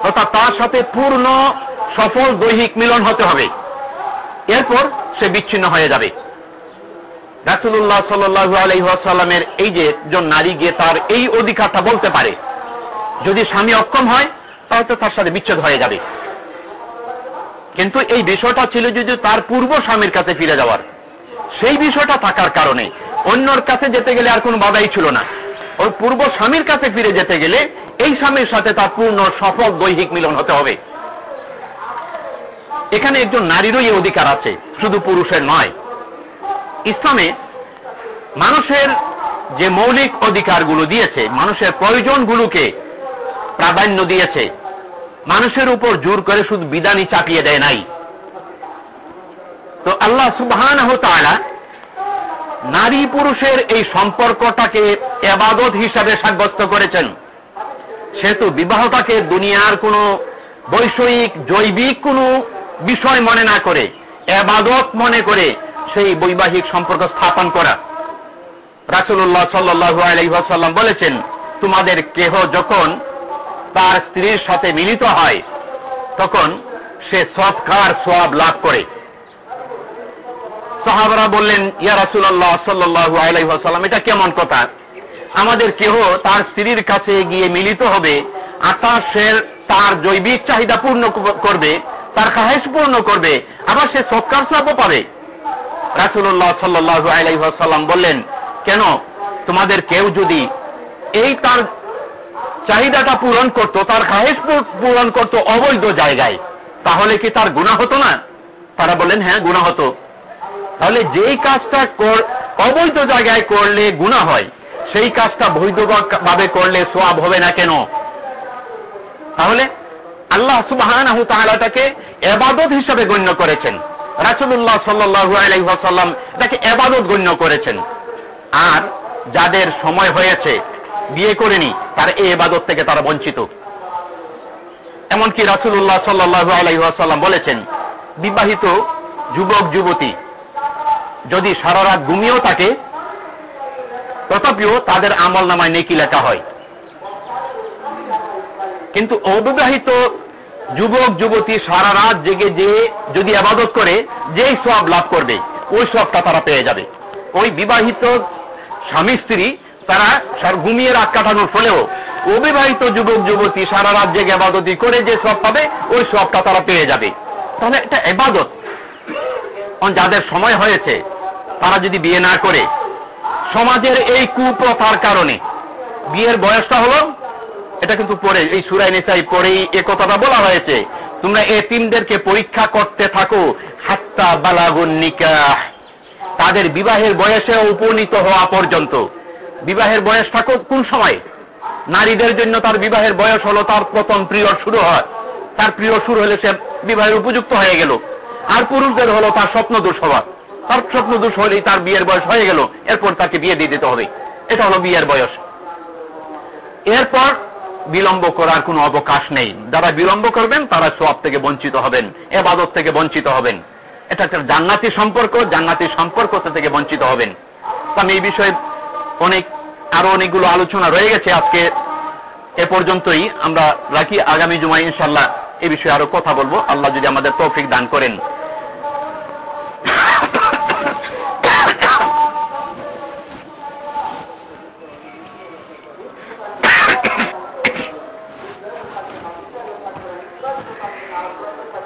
অর্থাৎ তার সাথে পূর্ণ সফল দৈহিক মিলন হতে হবে। এরপর সে বিচ্ছিন্ন হয়ে যাবে। রাসুল্লাহ সাল্লু আলহাসাল্লামের এই যে একজন নারী গিয়ে তার এই অধিকারটা বলতে পারে, যদি স্বামী অক্ষম হয়, তাহলে তার সাথে বিচ্ছেদ হয়ে যাবে। কিন্তু এই বিষয়টা ছিল যদি তার পূর্ব স্বামীর কাছে ফিরে যাওয়ার। সেই বিষয়টা থাকার কারণে অন্যর কাছে যেতে গেলে আর কোনো বাধাই ছিল না। ওই পূর্ব স্বামীর কাছে ফিরে যেতে গেলে এই স্বামীর সাথে তার পূর্ণ সফল দৈহিক মিলন হতে হবে। এখানে একজন নারীরও এই অধিকার আছে, শুধু পুরুষের নয়। ইসলামে মানুষের যে মৌলিক অধিকারগুলো দিয়েছে, মানুষের প্রয়োজনগুলোকে প্রাধান্য দিয়েছে, মানুষের উপর জোর করে শুধু বিধানই চাপিয়ে দেয় নাই। তো আল্লাহ সুবহান নারী পুরুষের এই সম্পর্কটাকে এবাদত হিসাবে সাব্যস্ত করেছেন। সেহেতু বিবাহটাকে দুনিয়ার কোনো বৈষয়িক, জৈবিক কোনো বিষয় মনে না করে, এবাদত মনে করে সেই বৈবাহিক সম্পর্ক স্থাপন করা। রাসুল্লাহ সাল্লু আলহাসাল্লাম বলেছেন, তোমাদের কেহ যখন তার স্ত্রীর সাথে মিলিত হয়, তখন সে সৎকার সব লাভ করে। সাহাবারা বললেন, ইয়া রাসুল্লাহ সাল্লু আলাইসাল্লাম এটা কেমন কথা? আমাদের কেহ তার স্ত্রীর কাছে গিয়ে মিলিত হবে, আর তার সে তার জৈবিক চাহিদা পূর্ণ করবে, তার খাহেস পূর্ণ করবে, আবার সে সৎকার সবও পাবে। রাসুল্লাহ সাল্লু আলাইসাল্লাম বললেন, কেন? তোমাদের কেউ যদি এই তার চাহিদাটা পূরণ করত, তার খাহেস পূরণ করত অবৈধ জায়গায়, তাহলে কি তার গুণা হতো না? তারা বললেন হ্যাঁ গুণা হতো। তাহলে যেই কাজটা অবৈধ জায়গায় করলে গুণা হয়, সেই কাজটা বৈধভাবে করলে সোয়াব হবে না কেন? তাহলে আল্লাহ সুবাহ তাকে এবাদত হিসাবে গণ্য করেছেন। রাসুল্লাহ সাল্লু আলাইসাল্লাম তাকে এবাদত গণ্য করেছেন। আর যাদের সময় হয়েছে, বিয়ে করেনি, তার এই এবাদত থেকে তারা বঞ্চিত। এমনকি রাসুল্লাহ সাল্লু আলাইসাল্লাম বলেছেন, বিবাহিত যুবক, যুবতী, যদি সারা রাত ঘুমিয়েও থাকে, তথাপিও তাদের আমল নামায় নেকি লেখা হয়। কিন্তু অবিবাহিত যুবক, যুবতী সারা রাত জেগে যে যদি আবাদত করে, যেই সব লাভ করবে, ওই সবটা তারা পেয়ে যাবে। ওই বিবাহিত স্বামী, স্ত্রী তারা ঘুমিয়ে রাত কাটানোর ফলেও অবিবাহিত যুবক, যুবতী সারা রাজ্যে এবাদতি করে যে সব পাবে, ওই সবটা তারা পেয়ে যাবে। তাহলে এটা এবাদত যাদের সময় হয়েছে, তারা যদি বিয়ে না করে, সমাজের এই কুপ্রথার কারণে বিয়ের বয়সটা হলো এটা কিন্তু পরে এই সুরাই নেশাই পরেই এ কথাটা বলা হয়েছে। তোমরা এ তিনদেরকে পরীক্ষা করতে থাকো, হাত্তা বালাগুন নিকাহ। তাদের বিবাহের বয়সে উপনীত হওয়া পর্যন্ত। বিবাহের বয়সটা কোন সময়? নারীদের জন্য তার বিবাহের বয়স হলো তার প্রথম প্রিয় শুরু হয়। তার প্রিয় শুরু হলে সে বিবাহের উপযুক্ত হয়ে গেল। আর পুরুষদের হলো তার স্বপ্ন দোষ হওয়া। তার স্বপ্ন দোষ হলেই তার বিয়ের বয়স হয়ে গেল। এরপর তাকে বিয়ে দিয়ে দিতে হবে। এটা হলো বিয়ের বয়স। এরপর বিলম্ব করার কোনো অবকাশ নেই। যারা বিলম্ব করবেন, তারা সব থেকে বঞ্চিত হবেন, এবাদত থেকে বঞ্চিত হবেন। এটা একটা জান্নাতি সম্পর্ক জান্নাতি সম্পর্ক থেকে বঞ্চিত হবেন। আমি এই বিষয়ে অনেক, আরও অনেকগুলো আলোচনা রয়ে গেছে আজকে। এ পর্যন্তই। আমরা রাখি আগামী জুমায় ইনশাল্লাহ এ বিষয়ে আরও কথা বলব। আল্লাহ যদি আমাদের তৌফিক দান করেন।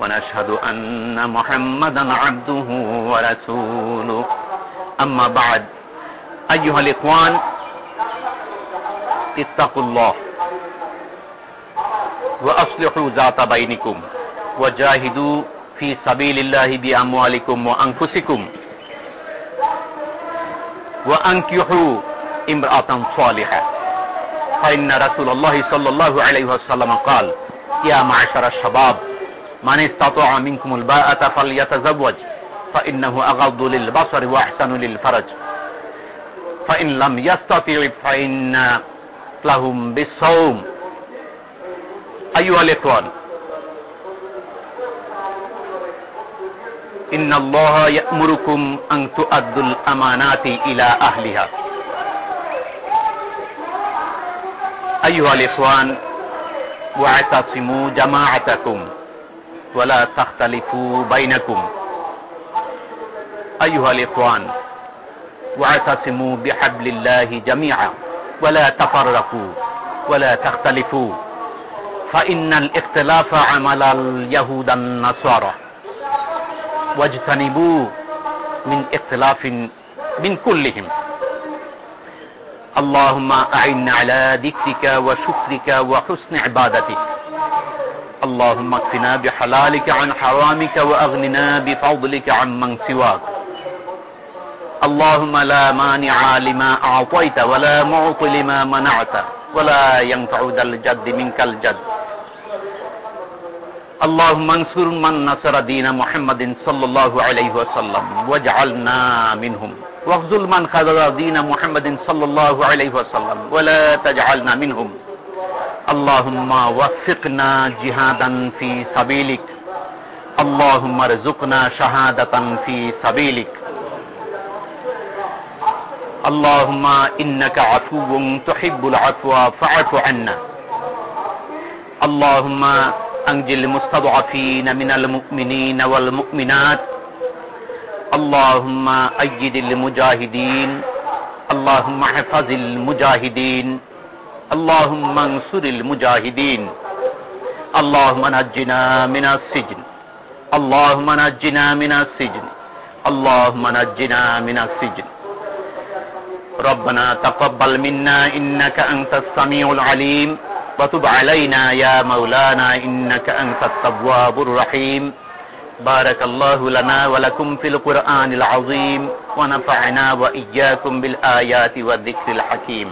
ونشهد أن محمدا عبده ورسوله. أما بعد أيها الإخوان اتقوا الله وأصلحوا ذات بينكم وجاهدوا في سبيل الله بأموالكم وأنفسكم وأنكحوا امرأة صالحة. فإن رسول الله صلى الله عليه وسلم قال يا معشر الشباب من استطاع منكم الباءة فليتزوج فإنه أغض للبصر وأحسن للفرج. فإن لم يستطع فإن لهم بالصوم. أيها الإخوان إن الله يأمركم أن تؤدوا الأمانات إلى أهلها. أيها الإخوان واعتصموا جماعتكم. ولا تختلفوا بينكم. أيها الإخوان واعتصموا بحبل الله جميعا ولا تفرقوا ولا تختلفوا. فإن الاختلاف عمل اليهود النصارى. واجتنبوا من اختلاف من كلهم. اللهم أعن على ذكرك وشكرك وحسن عبادتك. اللهم اكفنا بحلالك عن حرامك وأغننا بفضلك عن من سواك. اللهم لا مانع لما أعطيت ولا معطي لما منعت ولا ينفع ذا الجد منك الجد. اللهم انصر من نصر دين محمد صلى الله عليه وسلم واجعلنا منهم. واخذل من خذل دين محمد صلى الله عليه وسلم ولا تجعلنا منهم. اللهم وفقنا جهادا في سبيلك. اللهم ارزقنا شهادة في سبيلك. اللهم إنك عفو تحب العفو فاعف عنا. اللهم أنجل المستضعفين من المؤمنين والمؤمنات. اللهم أيد المجاهدين. اللهم احفظ المجاهدين. اللهم انصر المجاهدين. اللهم نجنا من السجن. اللهم نجنا من السجن. اللهم نجنا من السجن. ربنا تقبل منا إنك أنت السميع العليم. وتب علينا يا مولانا إنك أنت التواب الرحيم. بارك الله لنا ولكم في القرآن العظيم. ونفعنا وإياكم بالآيات والذكر الحكيم.